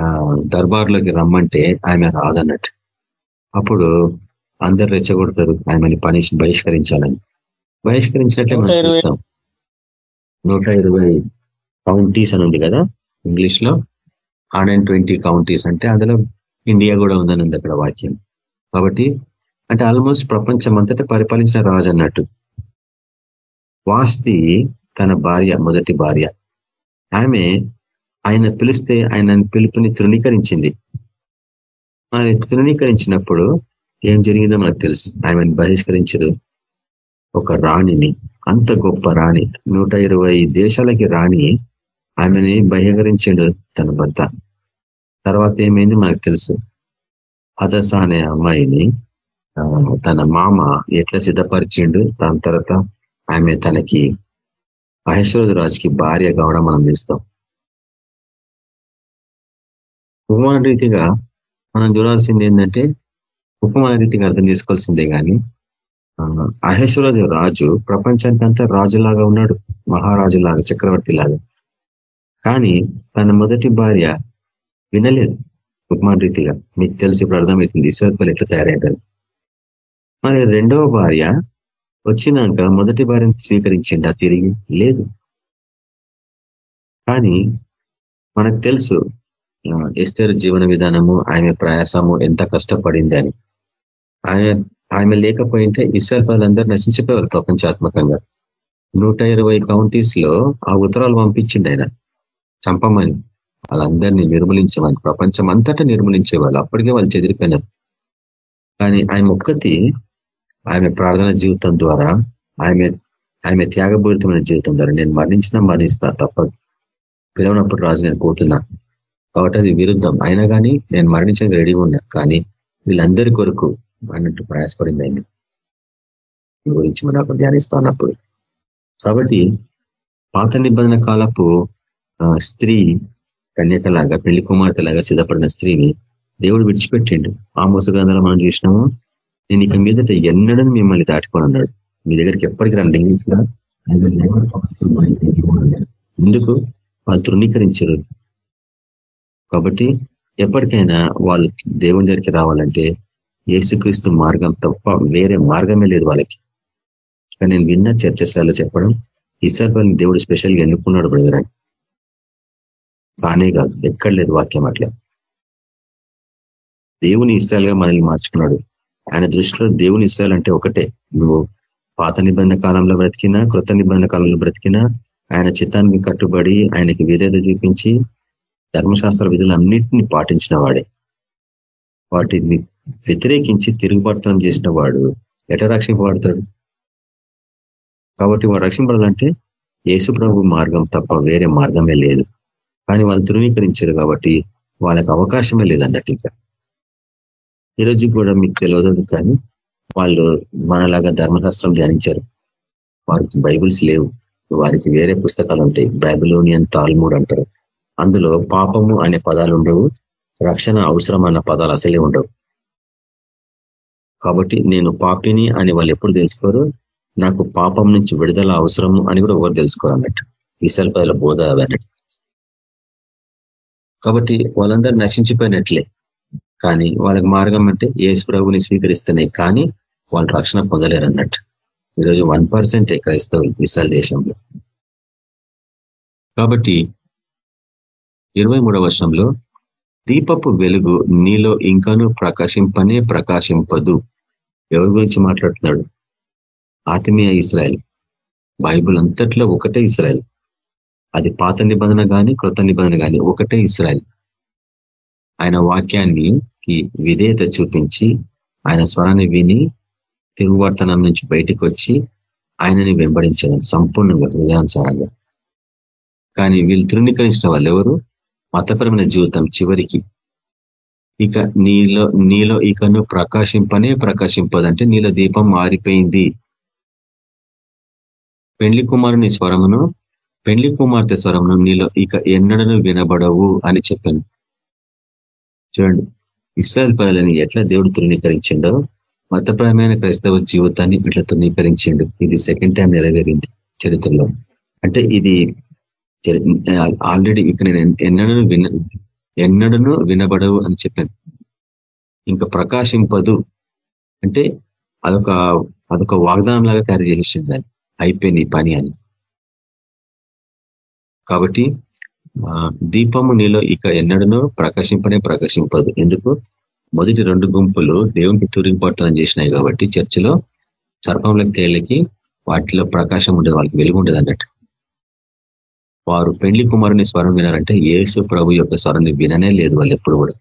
దర్బార్లోకి రమ్మంటే ఆమె రాదన్నట్టు. అప్పుడు అందరు రెచ్చగొడతారు ఆమెని పని బహిష్కరించాలని. బహిష్కరించినట్లే మనం చూస్తాం. నూట ఇరవై కౌంటీస్ అని ఉంది కదా ఇంగ్లీష్లో. హండ్రెడ్ ట్వంటీ కౌంటీస్ అంటే అందులో ఇండియా కూడా ఉందని ఉంది అక్కడ వాక్యం. కాబట్టి అంటే ఆల్మోస్ట్ ప్రపంచం అంతటా పరిపాలించిన రాజు అన్నట్టు. వాస్తి తన భార్య మొదటి భార్య. ఆమె ఆయన పిలిస్తే ఆయన పిలుపుని తృణీకరించింది. ఆయన తృణీకరించినప్పుడు ఏం జరిగిందో మనకు తెలుసు. ఆమెను బహిష్కరించరు. ఒక రాణిని అంత గొప్ప రాణి నూట దేశాలకి రాణి ఆమెని బహిష్కరించాడు తన భర్త. తర్వాత ఏమైంది మనకు తెలుసు. హదస అనే అమ్మాయిని తన మామ ఎట్లా సిద్ధపరిచిండు దాని తర్వాత ఆమె తనకి మహేశ్వర రాజుకి భార్య కావడం మనం చూస్తాం. ఉపమాన రీతిగా మనం చూడాల్సింది ఏంటంటే ఉపమాన రీతిగా అర్థం చేసుకోవాల్సిందే కానీ అహేశ్వరరాజు రాజు ప్రపంచానికంతా రాజులాగా ఉన్నాడు. మహారాజులాగా చక్రవర్తి లాగా కానీ తన మొదటి భార్య వినలేదు ఉపమాన రీతిగా మీకు తెలిసి ఇప్పుడు అర్థమవుతుంది. ఇశ్వత్పలు ఎట్లా తయారైంటారు మరి రెండవ భార్య వచ్చినాక మొదటి భార్యను స్వీకరించిండ తిరిగి లేదు. కానీ మనకు తెలుసు ఎస్తేరు జీవన విధానము ఆమె ప్రయాసము ఎంత కష్టపడింది అని. ఆయన ఆమె లేకపోయింటే ఇస్రాయల్ వాళ్ళందరూ నశించిపోయారు ప్రపంచాత్మకంగా. నూట ఇరవై కౌంటీస్లో ఆ ఉత్తరాలు పంపించిండు ఆయన. చంపమని వాళ్ళందరినీ నిర్మూలించమని ప్రపంచం అంతటా నిర్మూలించేవాళ్ళు. అప్పటికే వాళ్ళు చెదిరిపోయినారు. కానీ ఆయన ఒక్కతి ఆమె ప్రార్థన జీవితం ద్వారా ఆమె ఆమె త్యాగపూరితమైన జీవితం ద్వారా నేను మరణించినా మరణిస్తా తప్పదు పిలవనప్పుడు రాజు నేను పోతున్నా. కాబట్టి అది విరుద్ధం. అయినా కానీ నేను మరణించడానికి రెడీగా ఉన్నా. కానీ వీళ్ళందరి కొరకు అన్నట్టు ప్రయాసపడింది ఆయన. గురించి మనం ధ్యానిస్తా ఉన్నప్పుడు కాబట్టి పాత నిబంధన కాలపు స్త్రీ కన్యకలాగా పెళ్ళి కుమార్తెలాగా సిద్ధపడిన స్త్రీని దేవుడు విడిచిపెట్టిండు. ఆ మోసగంధాలు మనం చూసినాము నేను ఇక మీదట ఎన్నడని మిమ్మల్ని దాటుకొని అన్నాడు మీ దగ్గరికి ఎప్పటికి రండి ఇంగ్లీష్గా ఎందుకు? వాళ్ళు తృణీకరించరు. కాబట్టి ఎప్పటికైనా వాళ్ళు దేవుని దగ్గరికి రావాలంటే ఏసుక్రీస్తు మార్గం తప్ప వేరే మార్గమే లేదు వాళ్ళకి. కానీ నేను విన్న చర్చశాలలో చెప్పడం ఇసాల్ని దేవుడు స్పెషల్గా ఎన్నుకున్నాడు బ్రదరాన్ని కానే కాదు ఎక్కడ లేదు వాక్యం అట్లా. దేవుని ఇస్రాయల్గా మనల్ని మార్చుకున్నాడు. ఆయన దృష్టిలో దేవుని ఇస్రాయల్ అంటే ఒకటే. నువ్వు పాత నిబంధన కాలంలో బ్రతికినా కృత నిబంధన కాలంలో బ్రతికినా ఆయన చిత్తానికి కట్టుబడి ఆయనకి విధేత చూపించి ధర్మశాస్త్ర విధులన్నింటినీ పాటించిన వాడే. వాటిని వ్యతిరేకించి తిరుగుబడతనం చేసిన వాడు ఎట రక్షింపబడతాడు? కాబట్టి వాడు రక్షింపడాలంటే యేసు ప్రభు మార్గం తప్ప వేరే మార్గమే లేదు. కానీ వాళ్ళు ధృవీకరించారు కాబట్టి వాళ్ళకి అవకాశమే లేదన్నట్టు ఇంకా. ఈరోజు కూడా మీకు తెలియదు కానీ వాళ్ళు మనలాగా ధర్మశాస్త్రం ధ్యానించారు. వారికి బైబిల్స్ లేవు. వారికి వేరే పుస్తకాలు ఉంటాయి. బైబిలోనియన్ తాల్మూడ్ అంటారు. అందులో పాపము అనే పదాలు ఉండవు. రక్షణ అవసరం అన్న పదాలు అసలే ఉండవు. కాబట్టి నేను పాపిని అని వాళ్ళు ఎప్పుడు తెలుసుకోరు. నాకు పాపం నుంచి విడుదల అవసరము అని కూడా ఎవరు తెలుసుకోవాలన్నట్టు ఈసారి పదల బోధ అన్నట్టు. కాబట్టి వాళ్ళందరూ నశించిపోయినట్లే. కానీ వాళ్ళకి మార్గం అంటే ఏసు ప్రభుని స్వీకరిస్తున్నాయి. కానీ వాళ్ళు రక్షణ పొందలేరు అన్నట్టు ఈరోజు వన్ పర్సెంటే క్రైస్తవులు విశాల దేశంలో. కాబట్టి ఇరవై మూడవ వర్షంలో దీపపు వెలుగు నీలో ఇంకాను ప్రకాశింపనే ప్రకాశింపదు. ఎవరి గురించి మాట్లాడుతున్నాడు? ఆత్మీయ ఇస్రాయల్. బైబుల్ అంతట్లో ఒకటే ఇస్రాయల్. అది పాత నిబంధన కానీ కృత నిబంధన కానీ ఒకటే ఇస్రాయల్. ఆయన వాక్యాన్ని విధేయత చూపించి ఆయన స్వరాన్ని విని తిరుగువర్తనం నుంచి బయటికి వచ్చి ఆయనని వెంబడించడం సంపూర్ణంగా హృదయానుసారంగా కానీ వీళ్ళు తృణీకరించిన వాళ్ళు ఎవరు? మతపరమైన జీవితం చివరికి. ఇక నీలో నీలో ఇకను ప్రకాశింపనే ప్రకాశింపదంటే నీలో దీపం మారిపోయింది. పెండ్లి కుమారుని స్వరమును పెళ్ళి కుమార్తె స్వరమును నీలో ఇక ఎన్నడను వినబడవు అని చెప్పాను. చూడండి ఇస్రాయల్ పదాలని ఎట్లా దేవుడు తృణీకరించిండో మతపరమైన క్రైస్తవ జీవితాన్ని ఇట్లా తృణీకరించిండు. ఇది సెకండ్ టైం నెరవేరింది చరిత్రలో. అంటే ఇది ఆల్రెడీ ఇక నేను ఎన్నడను విన ఎన్నడను వినబడవు అని చెప్పాను. ఇంకా ప్రకాశింపదు. అంటే అదొక అదొక వాగ్దానం లాగా తయారు చేసేసింది దాన్ని. అయిపోయింది పని అని. కాబట్టి దీపము నీలో ఇక ఎన్నడనో ప్రకాశింపనే ప్రకాశింపదు. ఎందుకు? మొదటి రెండు గుంపులు దేవునికి తూరిగిపడుతుందని చేసినాయి కాబట్టి చర్చిలో సర్పంలకు తేళ్ళకి వాటిలో ప్రకాశం ఉండదు వాళ్ళకి వెలుగు ఉండదు అన్నట్టు. వారు పెండ్లి కుమారుని స్వరం వినారంటే ఏసు ప్రభు యొక్క స్వరాన్ని విననే లేదు వాళ్ళు ఎప్పుడు కూడా.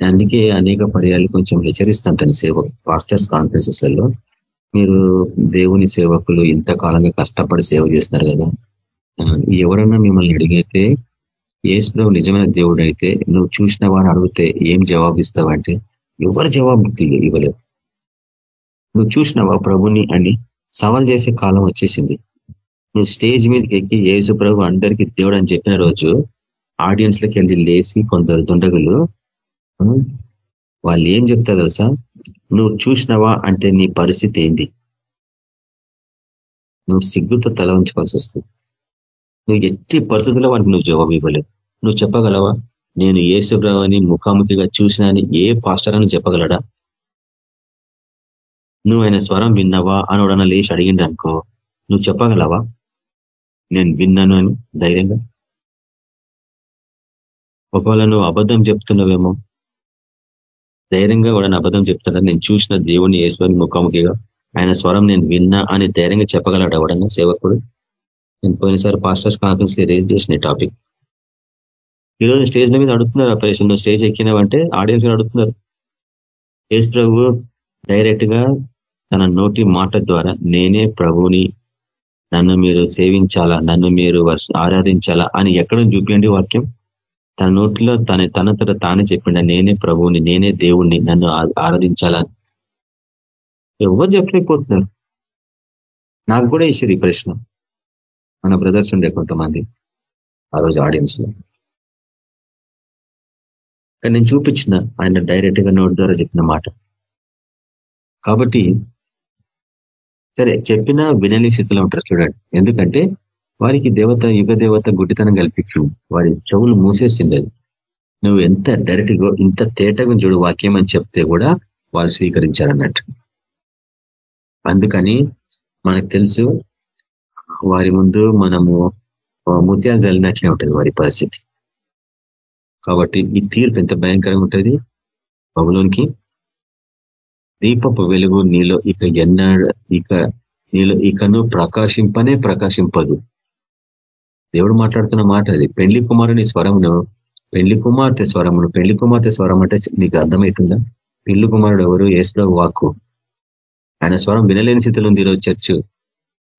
అందుకే అనేక పర్యాలు కొంచెం హెచ్చరిస్తుంటాను సేవ పాస్టర్స్ కాన్ఫరెన్సెస్లలో. మీరు దేవుని సేవకులు ఇంతకాలంగా కష్టపడి సేవ చేస్తున్నారు కదా ఎవరన్నా మిమ్మల్ని అడిగితే ఏసు ప్రభు నిజమైన దేవుడు అయితే నువ్వు చూసిన అని అడిగితే ఏం జవాబిస్తావంటే ఎవరు జవాబు ఇవ్వలేదు నువ్వు చూసినావా ప్రభుని అని సవాల్ చేసే కాలం వచ్చేసింది. నువ్వు స్టేజ్ మీదకి ఎక్కి ఏసు ప్రభు అందరికీ దేవుడు అని చెప్పిన రోజు ఆడియన్స్ లకి వెళ్ళి లేచి కొందరు దుండగులు వాళ్ళు ఏం చెప్తారు తెలుసా? నువ్వు చూసినవా అంటే నీ పరిస్థితి ఏంది? నువ్వు సిగ్గుతో తల ఉంచుకోవాల్సి వస్తుంది. నువ్వు ఎట్టి పరిస్థితుల్లో వానికి నువ్వు జవాబు ఇవ్వలేవు. నువ్వు చెప్పగలవా? నేను ఏసుబ్రవని ముఖాముఖిగా చూసినా ఏ పాస్టర్ అని చెప్పగలడా? నువ్వు ఆయన స్వరం విన్నావా అని ఎవడన్నా లేచి అడిగిండు అనుకో నువ్వు చెప్పగలవా? నేను విన్నాను అని ధైర్యంగా? ఒకవేళ నువ్వు అబద్ధం చెప్తున్నావేమో ధైర్యంగా కూడా అబద్ధం చెప్తున్నా నేను చూసిన దేవుని ఏశ్వరి ముఖాముఖిగా ఆయన స్వరం నేను విన్నా అని ధైర్యంగా చెప్పగలడు ఎవడన్నా సేవకుడు? నేను పోయినసారి పాస్టర్స్ కాన్ఫరెన్స్లో రేజ్ చేసిన టాపిక్. ఈరోజు స్టేజ్ల మీద అడుగుతున్నారు ఆపరేషన్ నువ్వు స్టేజ్ ఎక్కినావంటే ఆడియన్స్ అడుగుతున్నారు. యేసు ప్రభు డైరెక్ట్గా తన నోటి మాట ద్వారా నేనే ప్రభుని నన్ను మీరు సేవించాలా నన్ను మీరు ఆరాధించాలా అని ఎక్కడ చూపించండి వాక్యం? తన నోట్లో తన తన తానే చెప్పిండ నేనే ప్రభువుని నేనే దేవుణ్ణి నన్ను ఆరాధించాలా ఎవరు చెప్పలేకపోతున్నారు? నాకు కూడా ఇచ్చారు ఈ ప్రశ్న. మన బ్రదర్స్ ఉండే కొంతమంది ఆ రోజు ఆడియన్స్లో. కానీ నేను చూపించిన ఆయన డైరెక్ట్గా నోట్ ద్వారా చెప్పిన మాట. కాబట్టి సరే చెప్పినా వినని స్థితిలో ఉంటారు చూడండి. ఎందుకంటే వారికి దేవత యుగ దేవత గుడ్డితనం కల్పించు వారి చెవులు మూసేసింది అది నువ్వు ఎంత డైరెక్ట్ ఇంత తేటగా చూడు వాక్యం అని చెప్తే కూడా వాళ్ళు స్వీకరించారన్నట్టు. అందుకని మనకు తెలుసు వారి ముందు మనము ముత్యాలు జల్లినట్లే ఉంటుంది వారి పరిస్థితి. కాబట్టి ఈ తీర్పు ఎంత భయంకరంగా ఉంటుంది? బబులోనికి దీపపు వెలుగు నీలో ఇక ఎన్నా ఇక నీలో ఇకను ప్రకాశింపనే ప్రకాశింపదు. దేవుడు మాట్లాడుతున్న మాట అది. పెళ్ళి కుమారుని స్వరమును పెళ్ళి కుమార్తె స్వరమును పెళ్ళి కుమార్తె స్వరం అంటే నీకు అర్థమవుతుందా పెళ్ళి కుమారుడు ఎవరు? ఏసులో వాక్కు. ఆయన స్వరం వినలేని స్థితిలో ఉంది ఈరోజు చర్చ్.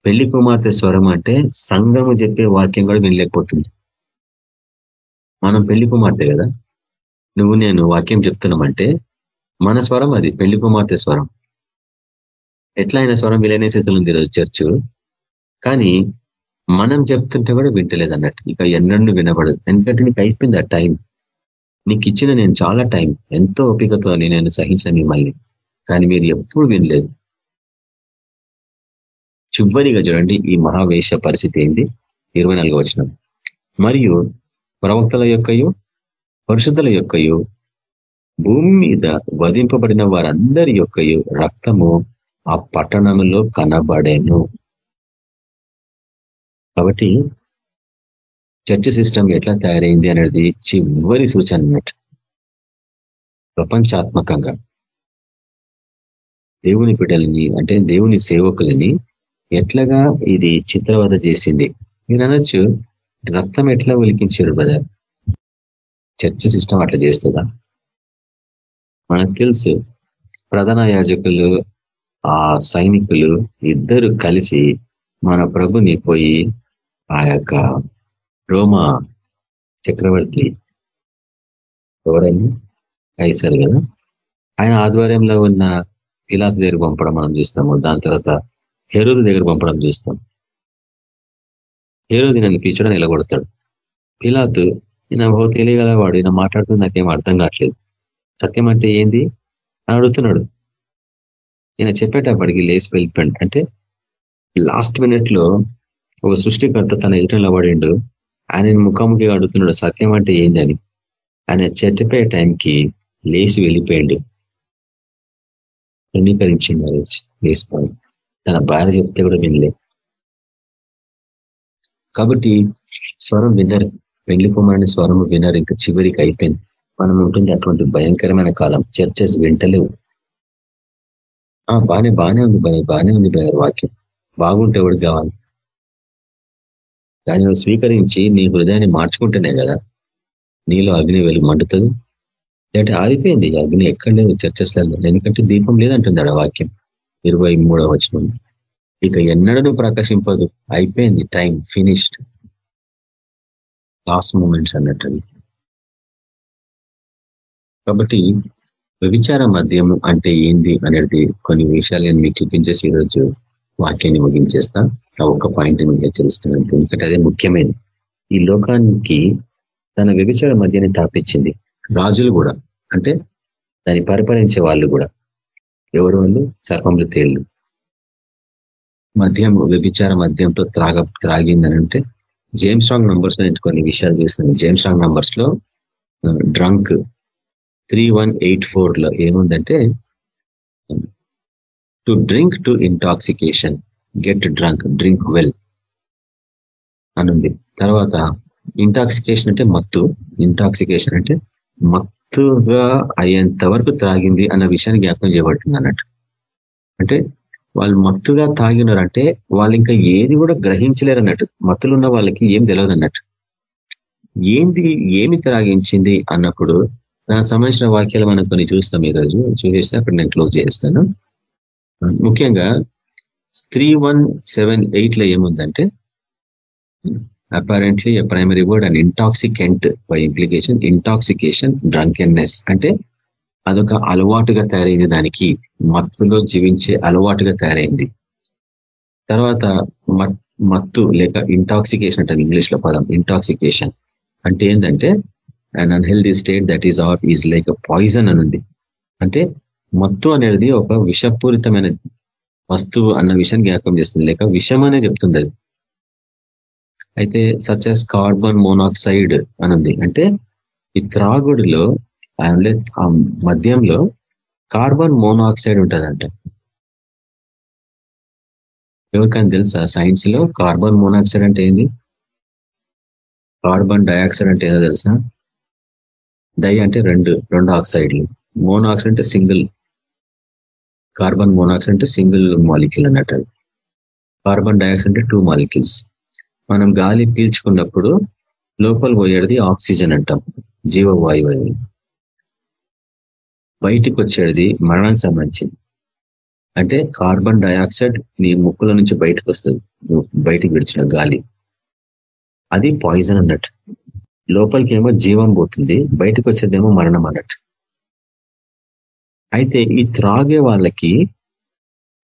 పెళ్ళి కుమార్తె స్వరం అంటే సంఘము చెప్పే వాక్యం కూడా వినలేకపోతుంది. మనం పెళ్ళి కుమార్తె కదా? నువ్వు నేను వాక్యం చెప్తున్నామంటే మన స్వరం అది పెళ్ళి కుమార్తె స్వరం. ఎట్లా అయిన స్వరం విలనే స్థితిలో ఉంది ఈరోజు చర్చ్? కానీ మనం చెప్తుంటే కూడా వింటలేదు అన్నట్టు ఇక ఎన్నడూ వినబడదు. ఎందుకంటే నీకు అయిపోయింది ఆ టైం. నీకు ఇచ్చిన నేను చాలా టైం. ఎంతో ఓపికతో నేను సహించాను మిమ్మల్ని. కానీ మీరు ఎప్పుడు వినలేదు. చివరిగా చూడండి ఈ మహావేష పరిస్థితి ఏంది ఇరవై నాలుగు వచ్చిన మరియు ప్రవక్తల యొక్కయు పరిశుద్ధుల యొక్కయు భూమి మీద వధింపబడిన వారందరి యొక్కయు రక్తము ఆ పట్టణంలో కనబడేను. కాబట్టి చర్చ సిస్టమ్ ఎట్లా తయారైంది అనేది చివరి సూచన అన్నట్టు. ప్రపంచాత్మకంగా దేవుని బిడ్డలని అంటే దేవుని సేవకులని ఎట్లాగా ఇది చిత్రవద చేసింది? నేను అనొచ్చు రక్తం ఎట్లా ఒలికించారు బ్రదర్ చర్చ సిస్టమ్ అట్లా చేస్తుందా? మనకు తెలుసు ప్రధాన యాజకులు ఆ సైనికులు ఇద్దరు కలిసి మన ప్రభుని పోయి ఆ యొక్క రోమా చక్రవర్తి ఎవరైనా కైసర్ కదా? ఆయన ఆధ్వర్యంలో ఉన్న పిలాత్ దగ్గర పంపడం మనం చూస్తాము. దాని తర్వాత హేరోదు దగ్గర పంపడం చూస్తాం. హేరోది నన్ను పిలిచడం నిలబడతాడు. పిలాతు నేను బహు తెలియగలవాడు ఈయన మాట్లాడుతుంది నాకేం అర్థం కావట్లేదు. సత్యం అంటే ఏంది? అని అడుగుతున్నాడు. ఈయన చెప్పేటప్పటికి లేచి వెళ్ళిపోయాడు. అంటే లాస్ట్ మినిట్లో ఒక సృష్టికర్త తన ఎదుట నిలబడిండు. ఆయన ముఖాముఖిగా అడుగుతున్నాడు సత్యం అంటే ఏందని ఆయన చెప్పే టైంకి లేచి వెళ్ళిపోయిండు. ధృవీకరించింది లేచిపోయింది తన భార్య చెప్తే కూడా వినలే. కాబట్టి స్వరం వినరు. వెళ్ళిపోమని స్వరం వినరు. ఇంకా చివరికి అయిపోయింది. మనం ఉంటుంది అటువంటి భయంకరమైన కాలం. చర్చెస్ వింటలేవు. బానే బానే ఉంది భయ బానే ఉంది భయ వాక్యం. బాగుంటే ఎవరికి కావాలి? దాన్ని నువ్వు స్వీకరించి నీ హృదయాన్ని మార్చుకుంటేనే కదా నీలో అగ్ని వెలుగు మండుతుంది. లేదంటే ఆరిపోయింది అగ్ని ఎక్కడ లేదు చర్చస్లలో. ఎందుకంటే దీపం లేదంటుంది ఆడ వాక్యం. ఇరవై మూడవ వచనం. ఇక ఎన్నడూ ప్రకాశింపదు. అయిపోయింది టైం ఫినిష్డ్. లాస్ట్ మూమెంట్స్ అన్నట్టు. కాబట్టి వ్యభిచార మద్యము అంటే ఏంది అనేది కొన్ని విషయాలు నేను మీకు చూపించేసి ఈరోజు వాక్యాన్ని ముగించేస్తా. ఆ ఒక్క పాయింట్ మీకు హెచ్చరిస్తున్నాను. ఎందుకంటే అదే ముఖ్యమైనది. ఈ లోకానికి తన వ్యభిచార మధ్యని తాపించింది రాజులు కూడా. అంటే దాన్ని పరిపాలించే వాళ్ళు కూడా. ఎవరు వాళ్ళు సర్పములు మద్యం వ్యభిచార మద్యంతో త్రాగ త్రాగిందని జేమ్స్ రాంగ్ నంబర్స్లో కొన్ని విషయాలు చూస్తుంది జేమ్స్ రాంగ్ నంబర్స్లో డ్రంక్ త్రీ వన్ ఎయిట్ ఫోర్లో ఏముందంటే to drink to intoxication get drunk drink well అనుంది. తర్వాత ఇంటాక్సికేషన్ అంటే మత్తు. ఇంటాక్సికేషన్ అంటే మత్తుగా అయ్యేంత వరకు తాగింది అన్న విషయాన్ని జ్ఞాపకం చేయబడుతుంది అన్నట్టు. అంటే వాళ్ళు మత్తుగా తాగినారంటే వాళ్ళు ఇంకా ఏది కూడా గ్రహించలేరు అన్నట్టు. మత్తులున్న వాళ్ళకి ఏం తెలియదు అన్నట్టు. ఏంది ఏమి త్రాగించింది అన్నప్పుడు దానికి సంబంధించిన వాక్యాలు మనం కొన్ని చూస్తాం ఈరోజు. చూసేస్తే అక్కడ నేను క్లోజ్ చేస్తాను. ముఖ్యంగా త్రీ వన్ సెవెన్ ఎయిట్లో ఏముందంటే apparently primary word and intoxicant by implication intoxication drunkenness అంటే అదొక అలవాటుగా తయారైంది దానికి. మత్తులో జీవించే అలవాటుగా తయారైంది. తర్వాత మత్తు లేక ఇంటాక్సికేషన్ అంటే ఇంగ్లీష్లో పదం. ఇంటాక్సికేషన్ అంటే ఏంటంటే and unhealthy state that is or is like poison అనుంది అంటే మత్తు అనేది ఒక విషపూరితమైన వస్తువు అన్న విషయాన్ని జ్ఞాపకం చేస్తుంది. లేక విషం అనే చెప్తుంది అది. అయితే సచ్ యాజ్ కార్బన్ మోనాక్సైడ్ అనుంది అంటే ఈ త్రాగుడిలో ఆ మద్యంలో కార్బన్ మోనాక్సైడ్ ఉంటుందంట. ఎవరికైనా తెలుసా? సైన్స్లో కార్బన్ మోనాక్సైడ్ అంటే ఏంది? కార్బన్ డైఆక్సైడ్ అంటే ఏదో తెలుసా? డై అంటే రెండు రెండు ఆక్సైడ్లు మోనాక్సైడ్ అంటే సింగిల్ కార్బన్ మోనాక్సైడ్ అంటే సింగిల్ మాలిక్యూల్ అన్నట్టు కార్బన్ డైఆక్సైడ్ అంటే టూ మాలిక్యూల్స్ మనం గాలి పీల్చుకున్నప్పుడు లోపల పోయేది ఆక్సిజన్ అంటాం జీవవాయువు అని బయటికి వచ్చేది మరణానికి సంబంధించింది అంటే కార్బన్ డైఆక్సైడ్ నీ ముక్కుల నుంచి బయటకు వస్తుంది బయటికి విడిచిన గాలి. అది పాయిజన్ అన్నట్టు. లోపలికి ఏమో జీవం పోతుంది బయటకు వచ్చేదేమో మరణం అన్నట్టు. అయితే ఈ త్రాగే వాళ్ళకి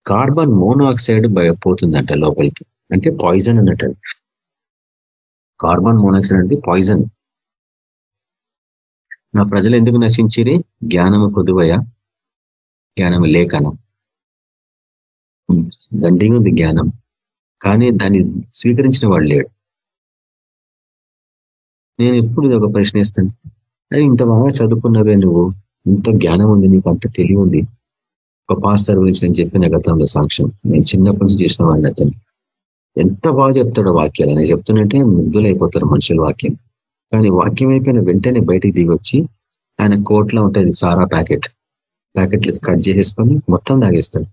కార్బన్ మోనాక్సైడ్ పోతుందంట లోపలికి. అంటే పాయిజన్ అన్నట్టు కార్బన్ మోనాక్సైడ్ అనేది పాయిజన్ నా ప్రజలు ఎందుకు నశించిరి? జ్ఞానము కొదువయ? జ్ఞానము లేఖనం దండిగా ఉంది జ్ఞానం. కానీ దాన్ని స్వీకరించిన వాడు లేడు. నేను ఎప్పుడు ఒక ప్రశ్న ఇస్తాను ఇంత బాగా చదువుకున్నవే నువ్వు. ఇంత జ్ఞానం ఉంది నీకు అంత తెలివి ఉంది. ఒక పాస్టర్ గురించి నేను చెప్పిన గతంలో సాక్ష్యం. నేను చిన్నప్పటి నుంచి చేసిన వాడిని అతను ఎంత బాగా చెప్తాడో వాక్యాలు. నేను చెప్తున్నట్టే ముగ్ధులైపోతారు మనుషుల వాక్యం. కానీ వాక్యం అయిపోయిన వెంటనే బయటికి దిగొచ్చి ఆయన కోట్లో ఉంటుంది సారా ప్యాకెట్. ప్యాకెట్లు కట్ చేసేసుకొని మొత్తం తాగేస్తాడు.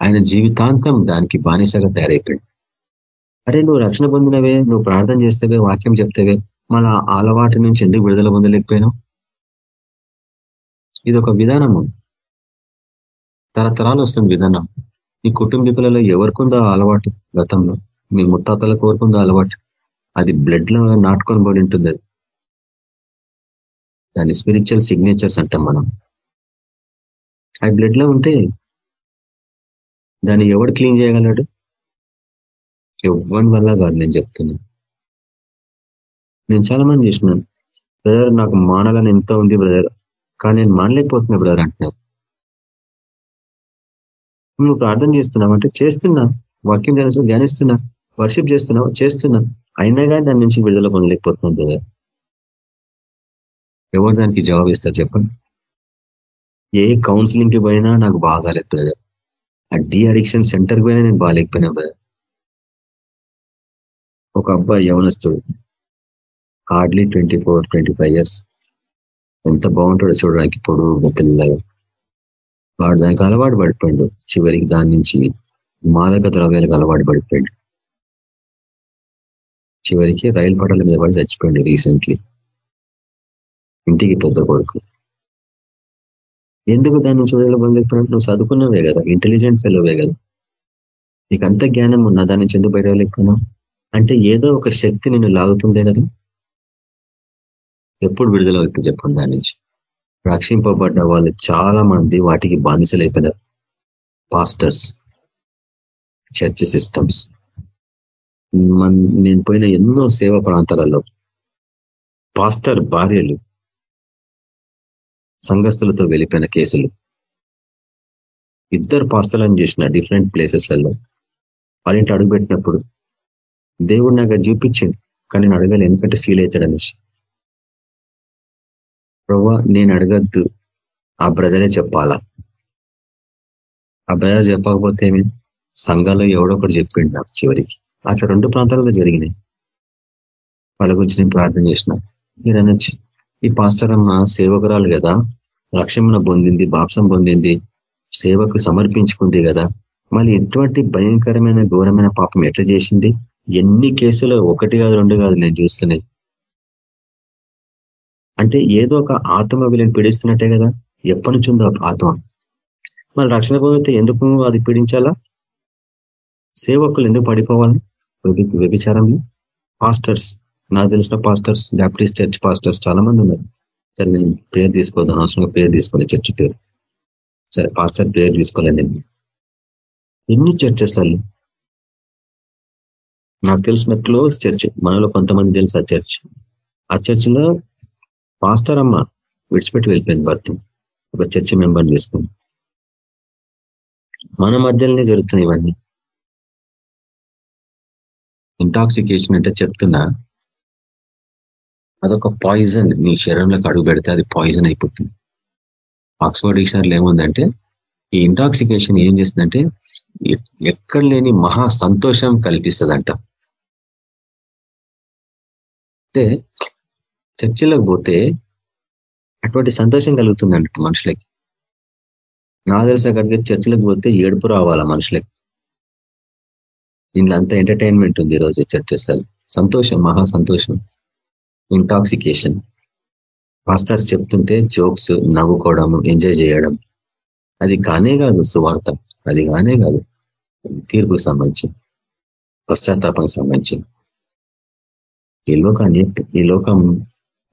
ఆయన జీవితాంతం దానికి బానిసగా తయారైపోయాడు. అరే నువ్వు రక్షణ పొందినవే నువ్వు ప్రార్థన చేస్తేవే వాక్యం చెప్తేవే మన అలవాటు నుంచి ఎందుకు విడుదల పొందలేకపోయినావు ఇది ఒక విధానము. తరతరాలు వస్తుంది విధానం. నీ కుటుంబీకులలో ఎవరికుందో అలవాటు గతంలో? మీ ముత్తాతలకు ఎవరికుందో అలవాటు? అది బ్లడ్లో నాటుకొని పడి ఉంటుంది. అది దాని స్పిరిచువల్ సిగ్నేచర్స్ అంటాం మనం. అవి బ్లడ్లో ఉంటే దాన్ని ఎవడు క్లీన్ చేయగలడు? ఎవ్వని వల్ల కాదు నేను చెప్తున్నా. నేను చాలా మంది చేసినాను. బ్రదర్ నాకు మానాలని ఎంత ఉంది బ్రదర్ కానీ నేను మానలేకపోతున్నా బ్రదర్ అంటున్నారు. నువ్వు ప్రార్థన చేస్తున్నావు అంటే చేస్తున్నా వాక్యం ధ్యానిస్తూ ధ్యానిస్తున్నా వర్షిప్ చేస్తున్నావు చేస్తున్నా అయినా కానీ దాని నుంచి విడుదల పొందలేకపోతున్నాం బ్రదర్ ఎవరు దానికి జవాబు ఇస్తారు చెప్పండి. ఏ కౌన్సిలింగ్కి పోయినా నాకు బాగాలేదు బ్రదర్ ఆ డీ అడిక్షన్ సెంటర్కి పోయినా నేను బాగాలేకపోయినా బ్రదర్ ఒక అబ్బాయి యవనస్తుడు hardly twenty four twenty five years ఎంత బాగుంటాడో చూడడానికి ఇప్పుడు పిల్లలు వాడు దానికి అలవాటు పడిపోయాడు. చివరికి దాని నుంచి మాదక ద్రవ్యాలకు అలవాటు పడిపోయాడు. చివరికి రైలు పటాల మీద పడి చచ్చిపోయాడు రీసెంట్లీ. ఇంటికి పెద్ద కొడుకు. ఎందుకు దాన్ని చూడాలి పొందలేకపోయినట్టు నువ్వు చదువుకున్నవే కదా. ఇంటెలిజెంట్ ఫెలోవే కదా. నీకు అంత జ్ఞానం ఉన్నా దాని నుంచి ఎందుకు బయటలేకపోయినావు అంటే ఏదో ఒక శక్తి నిన్ను లాగుతుందే కదా. ఎప్పుడు విడుదల అవుతుంది చెప్పండి దాని నుంచి. రక్షింపబడ్డ వాళ్ళు చాలా మంది వాటికి బానిసలైపోయినారు పాస్టర్స్ చర్చ్ సిస్టమ్స్ నేను పోయిన ఎన్నో సేవ ప్రాంతాలలో పాస్టర్ భార్యలు సంఘస్థులతో వెళ్ళిపోయిన కేసులు. ఇద్దరు పాస్తలను చేసిన డిఫరెంట్ ప్లేసెస్లలో వాళ్ళ అడుగుపెట్టినప్పుడు దేవుడు నాకు చూపించింది కానీ నేను అడగాలి ఎందుకంటే ఫీల్ అవుతాడు అనేసి. ప్రభా నేను అడగద్దు. ఆ బ్రదరే చెప్పాలా? ఆ బ్రదర్ చెప్పకపోతే ఏమి? సంఘాల్లో ఎవడో ఒకటి చెప్పిండు నాకు చివరికి. అట్లా రెండు ప్రాంతాలలో జరిగినాయి. వాళ్ళ గురించి నేను ప్రార్థన చేసిన. మీరు అనొచ్చు. ఈ పాస్తరమ్మ సేవకురాలు కదా. రక్షణ పొందింది బాప్సం పొందింది సేవకు సమర్పించుకుంది కదా. మళ్ళీ ఎటువంటి భయంకరమైన ఘోరమైన పాపం ఎట్లా చేసింది? ఎన్ని కేసులు ఒకటి కాదు రెండు కాదు నేను చూస్తున్నాయి. అంటే ఏదో ఒక ఆత్మ వీళ్ళని పీడిస్తున్నట్టే కదా? ఎప్పటి నుంచి ఉందో ఆత్మ? మరి రక్షణ పొందితే ఎందుకు అది పీడించాలా? సేవకులు ఎందుకు పడిపోవాలి? వ్యభిచారంలో పాస్టర్స్ నాకు తెలిసిన పాస్టర్స్ బ్యాప్టిస్ట్ చర్చ్ పాస్టర్స్ చాలా మంది ఉన్నారు. సరే నేను పేరు తీసుకోవద్దాను అవసరంగా పేరు తీసుకోలే చర్చ్ పేరు. సరే పాస్టర్ పేరు తీసుకోలేదు నేను. ఎన్ని చర్చెస్ వాళ్ళు నాకు తెలిసిన క్లోజ్ చర్చ్ మనలో కొంతమంది తెలుసు ఆ చర్చ్. ఆ చర్చిలో పాస్టర్ అమ్మ విడిచిపెట్టి వెళ్ళిపోయింది భర్త. ఒక చర్చ మెంబర్ తీసుకుని. మన మధ్యలోనే జరుగుతున్నాయి ఇవన్నీ. ఇంటాక్సికేషన్ అంటే చెప్తున్నా అదొక పాయిజన్ నీ శరీరంలోకి అడుగు పెడితే అది పాయిజన్ అయిపోతుంది. ఆక్స్ఫర్డ్ డిక్షనరీలో ఏముందంటే ఈ ఇంటాక్సికేషన్ ఏం చేస్తుందంటే ఎక్కడ లేని మహా సంతోషం కల్పిస్తుందంట. అంటే చర్చిలోకి పోతే అటువంటి సంతోషం కలుగుతుంది అన్నట్టు మనుషులకి. నా తెలిసి అక్కడికి చర్చిలకు పోతే ఏడుపు రావాలా మనుషులకి? దీంట్లో అంత ఎంటర్టైన్మెంట్ ఉంది ఈరోజు చర్చెస్ సంతోషం మహా సంతోషం. ఇంటాక్సికేషన్ పాస్టర్స్ చెప్తుంటే జోక్స్ నవ్వుకోవడం ఎంజాయ్ చేయడం. అది కానే కాదు సువార్త. అది కానే కాదు. తీర్పుకు సంబంధించి పశ్చాత్తాపానికి సంబంధించి. ఈ లోకాన్ని ఈ లోకం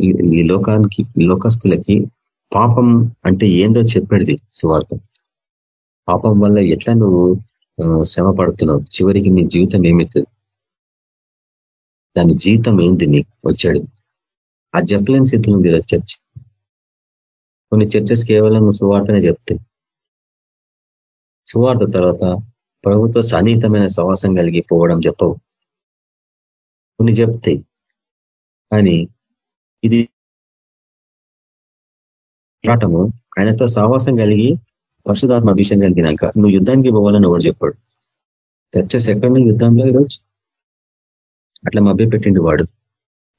ఈ లోకానికి లోకస్తులకి పాపం అంటే ఏందో చెప్పేది సువార్త. పాపం వల్ల ఎట్లా నువ్వు శ్రమ పడుతున్నావు చివరికి నీ జీవితం ఏమవుతుంది దాని జీవితం ఏంది నీకు? వచ్చాడు. ఆ చెప్పలేని స్థితిలో ఉంది చర్చ్. కొన్ని చర్చెస్ కేవలం సువార్తనే చెప్తాయి. సువార్త తర్వాత ప్రభుత్వ సన్నిహితమైన సవాసం కలిగిపోవడం చెప్పవు. కొన్ని చెప్తాయి. కానీ ఇది పోరాటము. ఆయనతో సహవాసం కలిగి పరిశుధాత్మ అభిషేకం కలిగినాక నువ్వు యుద్ధానికి పోవాలని ఎవరు చెప్పాడు? చర్చస్ ఎక్కడ యుద్ధంలో ఈరోజు అట్లా మభ్య పెట్టిండు వాడు.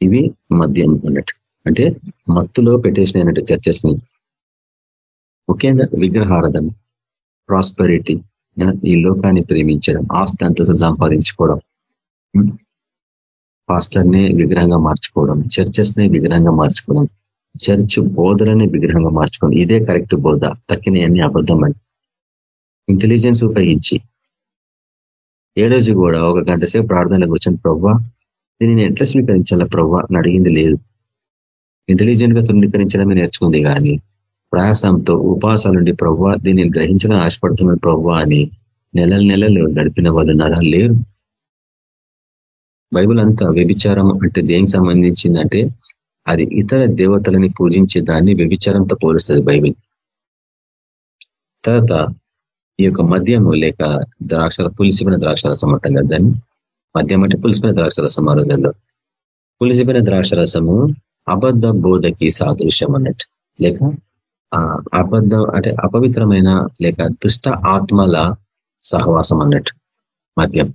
ఇవి మద్యం అన్నట్టు. అంటే మత్తులో పెట్టేసిన అన్నట్టు చర్చస్ని. ముఖ్యంగా విగ్రహారాధన ప్రాస్పరిటీ ఈ లోకాన్ని ప్రేమించడం ఆస్తి అంతస్తులు సంపాదించుకోవడం. పాస్టర్నే విగ్రహంగా మార్చుకోవడం చర్చెస్ని విగ్రహంగా మార్చుకోవడం చర్చ్ బోధలనే విగ్రహంగా మార్చుకోవడం ఇదే కరెక్ట్ బోధ. తక్కినవన్నీ అబద్ధం అని ఇంటెలిజెన్స్ ఉపయోగించి. ఏ రోజు కూడా ఒక గంట సేపు ప్రార్థనలో కూర్చొని ప్రవ్వా దీన్ని ఎట్లా స్వీకరించాలా ప్రవ్వా అని అడిగింది లేదు. ఇంటెలిజెంట్గా తృణీకరించడమే నేర్చుకుంది కానీ ప్రయాసంతో ఉపాసాల నుండి దీన్ని గ్రహించడం ఆశపడుతున్నాడు ప్రవ్వా అని నెలల నెలలు గడిపిన వాళ్ళు నరా లేరు. బైబుల్ అంతా వ్యభిచారం అంటే దేనికి సంబంధించిందంటే అది ఇతర దేవతలని పూజించే దాన్ని వ్యభిచారంతో పోలుస్తుంది బైబిల్. తర్వాత ఈ యొక్క మద్యము లేక ద్రాక్ష పులిసిపోయిన ద్రాక్షరసం అంటాం కదా దాన్ని మద్యం అంటే పులిసిపోయిన ద్రాక్షరసం ఆ రోజుల్లో పులిసిపోయిన ద్రాక్షరసము అబద్ధ బోధకి సాదృశ్యం అన్నట్టు. లేక అబద్ధ అంటే అపవిత్రమైన లేక దుష్ట ఆత్మల సహవాసం అన్నట్టు మద్యం.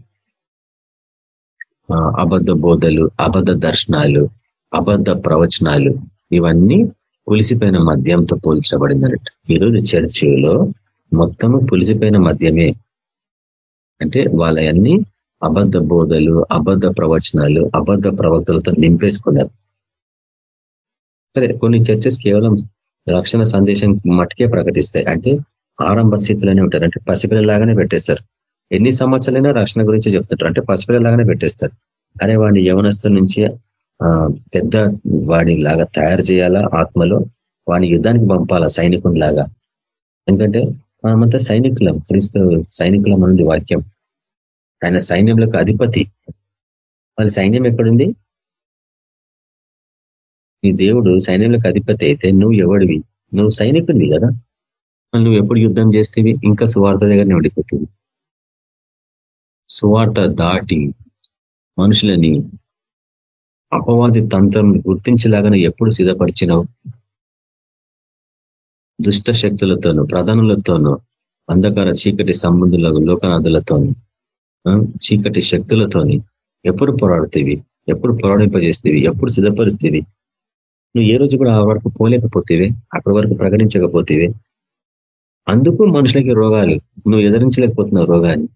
అబద్ధ బోధలు అబద్ధ దర్శనాలు అబద్ధ ప్రవచనాలు ఇవన్నీ పులిసిపోయిన మద్యంతో పోల్చబడిందన్నట్టు ఈరోజు చర్చిలో మొత్తము పులిసిపోయిన మద్యమే. అంటే వాళ్ళయన్నీ అబద్ధ బోధలు అబద్ధ ప్రవచనాలు అబద్ధ ప్రవక్తలతో నింపేసుకున్నారు. సరే కొన్ని చర్చెస్ కేవలం రక్షణ సందేశం మట్టుకే ప్రకటిస్తాయి. అంటే ఆరంభ స్థితిలోనే ఉంటారు. అంటే పసిపిల్లలాగానే పెట్టేస్తారు. ఎన్ని సంవత్సరాలైనా రక్షణ గురించి చెప్తుంటారు. అంటే పసిపిల్లలాగానే పెట్టేస్తారు. అరే వాడిని యవనస్తు నుంచి పెద్ద వాడి లాగా తయారు చేయాలా ఆత్మలో? వాడిని యుద్ధానికి పంపాలా సైనికునిలాగా? ఎందుకంటే మనమంతా సైనికులం. క్రీస్తు సైనికులం అనేది వాక్యం. ఆయన సైన్యంలోకి అధిపతి. వాళ్ళ సైన్యం ఎక్కడుంది? నీ దేవుడు సైన్యంలోకి అధిపతి అయితే నువ్వు ఎవడివి? నువ్వు సైనికుడివి కదా. నువ్వు ఎప్పుడు యుద్ధం చేస్తేవి ఇంకా సువార్త దగ్గరనే ఉండిపోతుంది. సువార్త దాటి మనుషులని అపవాది తంత్రం గుర్తించేలాగానే ఎప్పుడు సిద్ధపరిచినావు? దుష్ట శక్తులతోనూ ప్రధానులతోనూ అంధకార చీకటి సంబంధుల లోకనాథులతోనూ చీకటి శక్తులతోని ఎప్పుడు పోరాడుతీవి? ఎప్పుడు పోరాడింపజేస్తేవి? ఎప్పుడు సిద్ధపరుస్తేవి? నువ్వు ఏ రోజు కూడా ఆ వరకు పోలేకపోతేవి? అక్కడి వరకు ప్రకటించకపోతేవి? అందుకు మనుషులకి రోగాలు. నువ్వు ఎదిరించలేకపోతున్నావు రోగాన్ని.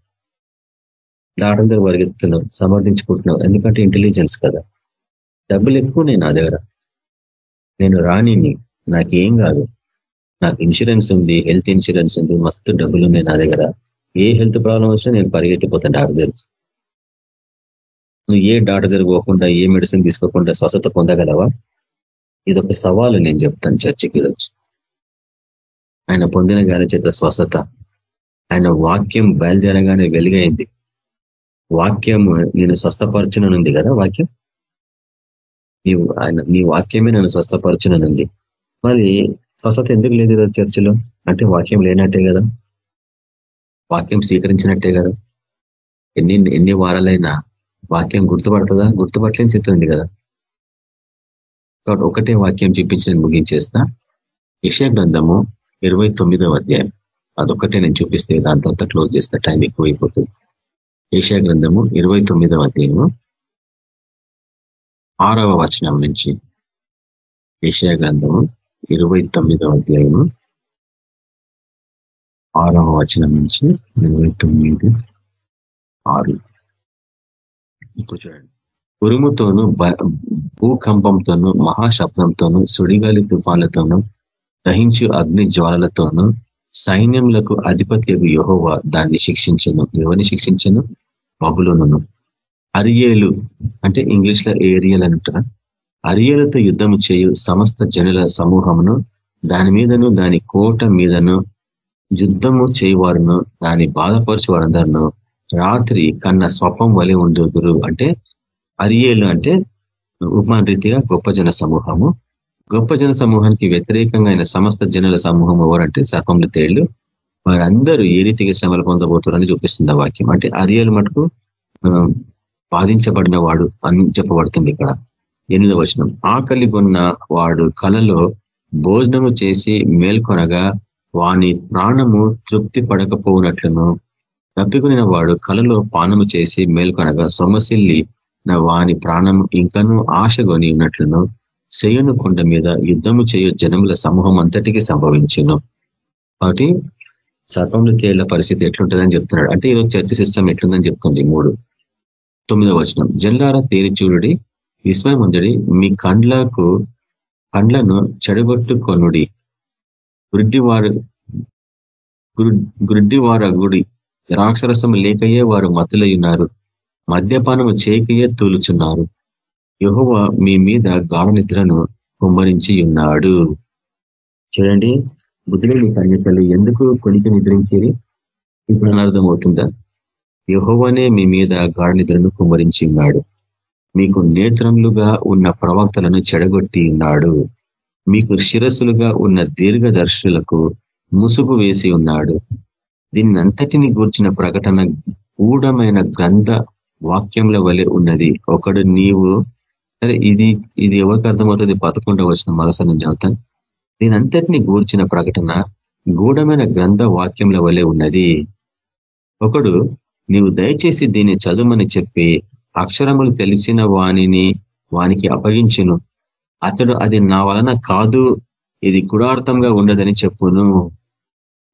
డాక్టర్ దగ్గర సమర్థించుకుంటున్నారు. సమర్థించుకుంటున్నావు ఎందుకంటే ఇంటెలిజెన్స్ కదా. డబ్బులు ఎక్కువ నేను నా దగ్గర. నేను రానిని నాకేం కాదు. నాకు ఇన్సూరెన్స్ ఉంది హెల్త్ ఇన్సూరెన్స్ ఉంది మస్తు డబ్బులు ఉన్నాయి నా దగ్గర. ఏ హెల్త్ ప్రాబ్లం వచ్చినా నేను పరిగెత్తిపోతాను డాక్టర్ దగ్గరికి. నువ్వు ఏ డాక్టర్ దగ్గర పోకుండా ఏ మెడిసిన్ తీసుకోకుండా స్వస్థత పొందగలవా? ఇది ఒక సవాలు నేను చెప్తాను చర్చకి ఈరోజు. ఆయన పొందిన గాలి చేత స్వస్థత. ఆయన వాక్యం బయలుదేరగానే వెలుగైంది. వాక్యం నేను స్వస్థపరచుననుంది కదా వాక్యం? నీవు ఆయన నీ వాక్యమే నన్ను స్వస్థపరచుననుంది మరి స్వస్థత ఎందుకు లేదు చర్చిలో? అంటే వాక్యం లేనట్టే కదా? వాక్యం స్వీకరించినట్టే కదా? ఎన్ని ఎన్ని వారాలైనా వాక్యం గుర్తుపడుతుందా? గుర్తుపట్టలేని స్థితి కదా? కాబట్టి ఒకటే వాక్యం చూపించి ముగించేస్తా. యక్ష గ్రంథము ఇరవై అధ్యాయం. అదొక్కటే నేను చూపిస్తే దాని తర్వాత క్లోజ్ చేస్తా టైం ఎక్కువైపోతుంది. ఏషియా గ్రంథము ఇరవై తొమ్మిదవ అధ్యాయము. ఆరవ వచనం నుంచి ఏషియా గ్రంథము ఇరవై తొమ్మిదవ అధ్యాయము. ఆరవ వచనం నుంచి ఇరవై తొమ్మిది ఆరు. ఇప్పుడు చూడండి. ఉరుముతోనూ భూకంపంతోనూ మహాశబ్దంతోనూ సుడిగాలి తుఫాన్లతోనూ దహించు అగ్ని జ్వాలలతోనూ సైన్యములకు అధిపతి యహోవ దాన్ని శిక్షించను. ఎవరిని శిక్షించను? బబులోను అరియేలు అంటే ఇంగ్లీష్లో ఏరియల్ అంటారా? అరియేలతో యుద్ధము చేయు సమస్త జనుల సమూహమును దాని మీదను దాని కోట మీదను యుద్ధము చేయవారును దాని బాధపరచు వారందరిను రాత్రి కన్న స్వపం వలె ఉండదురు. అంటే అరియేలు అంటే ఉపమాన రీతిగా గొప్ప జన సమూహము. గొప్ప జన సమూహానికి వ్యతిరేకంగా అయిన సమస్త జనుల సమూహం ఎవరంటే సర్పంలు తేళ్ళు. వారందరూ ఏ రీతిగా శ్రమలు పొందబోతారని చూపిస్తుంది వాక్యం. అంటే అరియలు మటుకు బాధించబడిన వాడు అని చెప్పబడుతుంది ఇక్కడ. ఎనిమిదవ వచనం. ఆకలి కొన్న వాడు కలలో భోజనము చేసి మేల్కొనగా వాని ప్రాణము తృప్తి పడకపోనట్లును తప్పికొనిన వాడు కలలో పానము చేసి మేల్కొనగా సొమసిల్లి వాని ప్రాణము ఇంకనూ ఆశగొని ఉన్నట్లును. శయను కొండ మీద యుద్ధము చేయు జనముల సమూహం అంతటికీ సంభవించును కాబట్టి సర్పంలో తేళ్ళ పరిస్థితి ఎట్లుంటుందని చెప్తున్నాడు. అంటే ఈరోజు చర్చ సిస్టమ్ ఎట్లుందని చెప్తుంది మూడు. తొమ్మిదవ వచనం. జల్లార తేరి చూడుడి విస్మయముందడి మీ కండ్లకు కండ్లను చెడగొట్టుకొనుడి. గుడ్డివారు గుడ్డివారగుడి ద్రాక్షరసం లేకయే వారు మతులయ్యున్నారు మద్యపానము చేయకయే తూలుచున్నారు. యహువ మీ మీద గాఢ నిద్రను కుమ్మరించి ఉన్నాడు చూడండి. బుద్ధులేని కన్యకలు ఎందుకు కొనికి నిద్రించేది? ఇప్పుడు అనర్థం అవుతుందా యహోవనే మీ మీద గాఢ నిద్రను కుమ్మరించి ఉన్నాడు మీకు నేత్రములుగా ఉన్న ప్రవక్తలను చెడగొట్టి ఉన్నాడు మీకు శిరస్సులుగా ఉన్న దీర్ఘదర్శులకు ముసుగు వేసి ఉన్నాడు. దీన్నంతటిని గూర్చిన ప్రకటన గూఢమైన గ్రంథ వాక్యంల వలె ఉన్నది. ఒకడు నీవు సరే ఇది ఇది ఎవరికి అర్థమవుతుంది? పదకొండవ వచ్చిన మరోసారి నేను చదువుతాను. దీని అంతటిని గూర్చిన ప్రకటన గూఢమైన గ్రంథ వాక్యంల వలె ఉన్నది. ఒకడు నీవు దయచేసి దీన్ని చదువుమని చెప్పి అక్షరములు తెలిసిన వాణిని వానికి అప్పగించును. అతడు అది నా వలన కాదు ఇది కుడార్థంగా ఉండదని చెప్పును.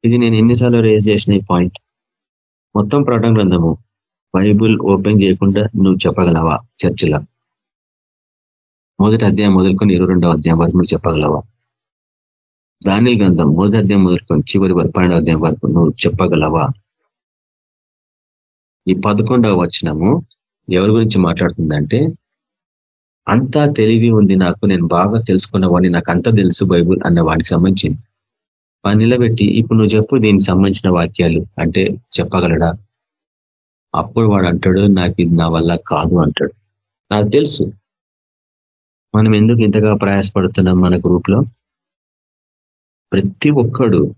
ఇది నేను ఎన్నిసార్లు రేజ్ చేసిన ఈ పాయింట్ మొత్తం ప్రకటన గ్రంథము బైబుల్ ఓపెన్ చేయకుండా నువ్వు చెప్పగలవా? చర్చిలో. మొదటి అధ్యాయం మొదలుకొని ఇరవై రెండవ అధ్యాయం వరకు నువ్వు చెప్పగలవా? దాని గ్రంథం మొదటి అధ్యాయం మొదలుకొని చివరి వరకు పన్నెండవ అధ్యాయం వరకు నువ్వు చెప్పగలవా ఈ పదకొండవ వచనము ఎవరి గురించి మాట్లాడుతుందంటే అంతా తెలివి ఉంది నాకు నేను బాగా తెలుసుకున్న వాడిని నాకు అంతా తెలుసు బైబుల్ అన్న వాడికి సంబంధించింది వాడిని నిలబెట్టి ఇప్పుడు నువ్వు చెప్పు దీనికి సంబంధించిన వాక్యాలు అంటే చెప్పగలడా అప్పుడు వాడు అంటాడు నాకు ఇది నా వల్ల కాదు అంటాడు నాకు తెలుసు మనం ఎందుకు ఇంతగా ప్రయాసపడుతున్నాం మన గ్రూప్లో ప్రతి ఒక్కడు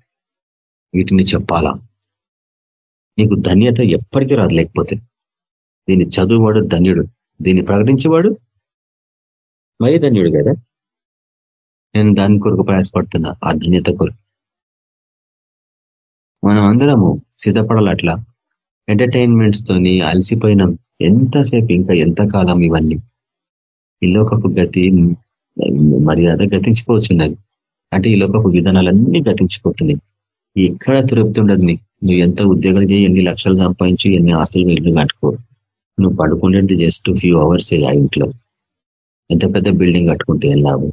వీటిని చెప్పాలా? నీకు ధన్యత ఎప్పటికీ రాదు లేకపోతే. దీన్ని చదువువాడు ధన్యుడు. దీన్ని ప్రకటించేవాడు మరీ ధన్యుడు కదా? నేను దాని కొరకు ప్రయాసపడుతున్నా ఆ ధన్యత కొరకు. మనం అందరము సిద్ధపడాలి అట్లా ఎంటర్టైన్మెంట్స్ తోని అలసిపోయినాం. ఎంతసేపు ఇంకా ఎంతకాలం ఇవన్నీ? ఇల్లు లోకపు గతి మర్యాద గతించిపోవచ్చున్నది. అంటే ఈ లోకపు విధానాలన్నీ గతించిపోతున్నాయి. ఎక్కడ తృప్తి ఉండదు నీకు. నువ్వు ఎంత ఉద్యోగాలు చేయి ఎన్ని లక్షలు సంపాదించి ఎన్ని ఆస్తులు ఇల్లు కట్టుకో. నువ్వు పడుకునేది జస్ట్ ఫ్యూ అవర్స్ ఆ ఇంట్లో. ఎంత పెద్ద బిల్డింగ్ కట్టుకుంటే ఏం లాభం?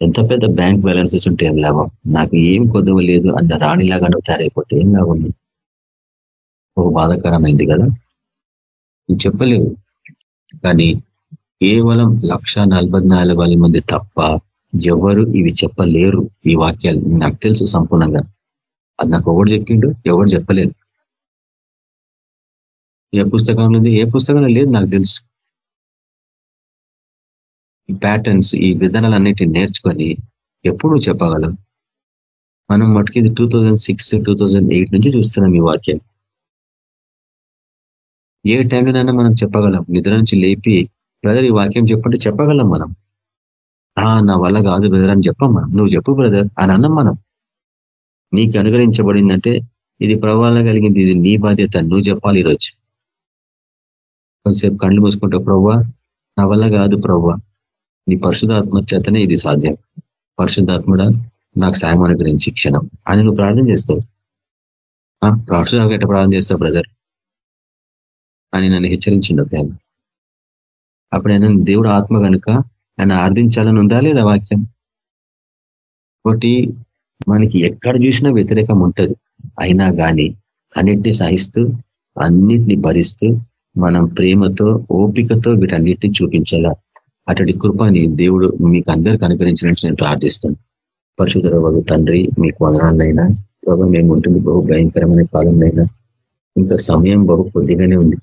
ఎంత పెద్ద బ్యాంక్ బ్యాలెన్సెస్ ఉంటే ఏం లాభం? నాకు ఏం కొద్దువ లేదు అన్న రాణిలాగా నువ్వు తయారైపోతే ఏం లాభం ఒక బాధాకరమైంది కదా? నువ్వు చెప్పలేవు. కానీ కేవలం లక్ష మంది తప్ప ఎవరు ఇవి చెప్పలేరు ఈ వాక్యాలు. నాకు తెలుసు సంపూర్ణంగా. అది నాకు ఎవరు చెప్పిండు? ఎవరు చెప్పలేదు. ఏ పుస్తకంలో ఏ పుస్తకంలో లేదు నాకు తెలుసు. ఈ ప్యాటర్న్స్ ఈ విధానాలన్నిటిని నేర్చుకొని ఎప్పుడు చెప్పగలం? మనం మటుకి ఇది two thousand six two thousand eight నుంచి చూస్తున్నాం ఈ వాక్యం ఏ టైంలోనైనా మనం చెప్పగలం. నిద్ర నుంచి లేపి బ్రదర్ ఈ వాక్యం చెప్పంటే చెప్పగలం మనం. నా వల్ల కాదు బ్రదర్ అని చెప్పం మనం. నువ్వు చెప్పు బ్రదర్ అని అన్నం మనం. నీకు అనుగ్రహించబడిందంటే ఇది ప్రభావం కలిగింది. ఇది నీ బాధ్యత. నువ్వు చెప్పాలి ఈరోజు. కొంతసేపు కళ్ళు మూసుకుంటావు ప్రవ్వా నా వల్ల కాదు ప్రవ్వా. నీ పరిశుధాత్మ చేతనే ఇది సాధ్యం. పరిశుధాత్మడ నాకు సాయం అనుగ్రహించి క్షణం. అని నువ్వు ప్రార్థన చేస్తావు. పరిశుధాత్మ ఎట్ట ప్రార్థన చేస్తావు బ్రదర్ అని నన్ను హెచ్చరించిండు ఆయన. అప్పుడు దేవుడు ఆత్మ కనుక ఆయన ఆర్థించాలని ఉందా లేదా వాక్యం? ఒకటి మనకి ఎక్కడ చూసినా వ్యతిరేకం ఉంటుంది. అయినా కానీ అన్నిటినీ సహిస్తూ అన్నిటినీ భరిస్తూ మనం ప్రేమతో ఓపికతో వీటన్నిటిని చూపించాలా అటువంటి కృపని దేవుడు మీకు అందరికి అనుగ్రహించినట్టు నేను ప్రార్థిస్తాను పరిశుధర తండ్రి మీకు వదనాలైనా ప్రభావ మేము ఉంటుంది బహు భయంకరమైన కాలంలో ఇంకా సమయం బహు కొద్దిగానే ఉంది.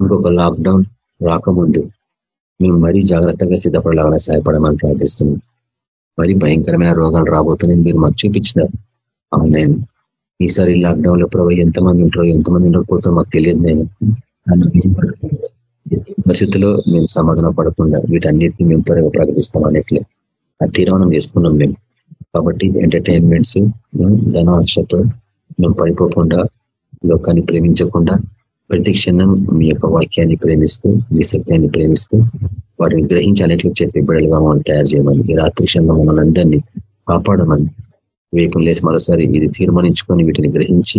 ఇంకొక లాక్డౌన్ రాకముందు మేము మరీ జాగ్రత్తగా సిద్ధపడలాగా సహాయపడమని ప్రార్థిస్తున్నాం. మరి భయంకరమైన రోగాలు రాబోతున్నాయని మీరు మాకు చూపించినారు. అవును నేను ఈసారి లాక్డౌన్లో ప్రభావ ఎంతమంది ఉంటారో ఎంతమంది ఉండకపోతారో మాకు తెలియదు నేను. పరిస్థితుల్లో మేము సమాధానం పడకుండా వీటన్నిటిని మేము త్వరగా ప్రకటిస్తాం అన్నట్లే ఆ తీర్మానం చేసుకున్నాం మేము. కాబట్టి ఎంటర్టైన్మెంట్స్ ధనాంశతో మేము పడిపోకుండా లోకాన్ని ప్రేమించకుండా ప్రతి క్షణం మీ యొక్క వాక్యాన్ని ప్రేమిస్తూ మీ సత్యాన్ని ప్రేమిస్తూ వాటిని గ్రహించి అన్నింటిలో చెప్పి బిడలుగా మనం తయారు చేయమని ఈ రాత్రి క్షణంలో మమ్మల్ని అందరినీ కాపాడమని వేకం లేసి మరోసారి ఇది తీర్మానించుకొని వీటిని గ్రహించి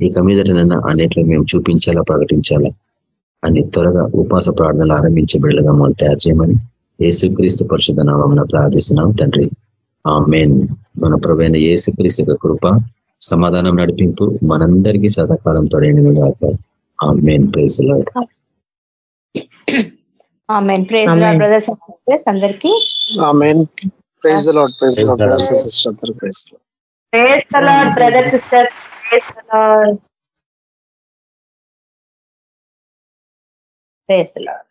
ఇక మీదటనన్నా అనేట్లో మేము చూపించాలా ప్రకటించాలా అని త్వరగా ఉపాస ప్రార్థనలు ఆరంభించే బిడ్డలుగా మమ్మల్ని తయారు చేయమని ఏసుక్రీస్తు పరిశుద్ధ నామం ప్రార్థిస్తున్నాం. తండ్రి ఆ మెయిన్ మన ప్రవైన ఏసుక్రీస్తు కృప సమాధానం నడిపింపు మనందరికీ సదాకాలం తొడైన ఆమెన్. బ్రదర్స్ సిస్టర్స్ అందరికి. Lord Lord praise the Lord brother sister praise the Lord praise Lord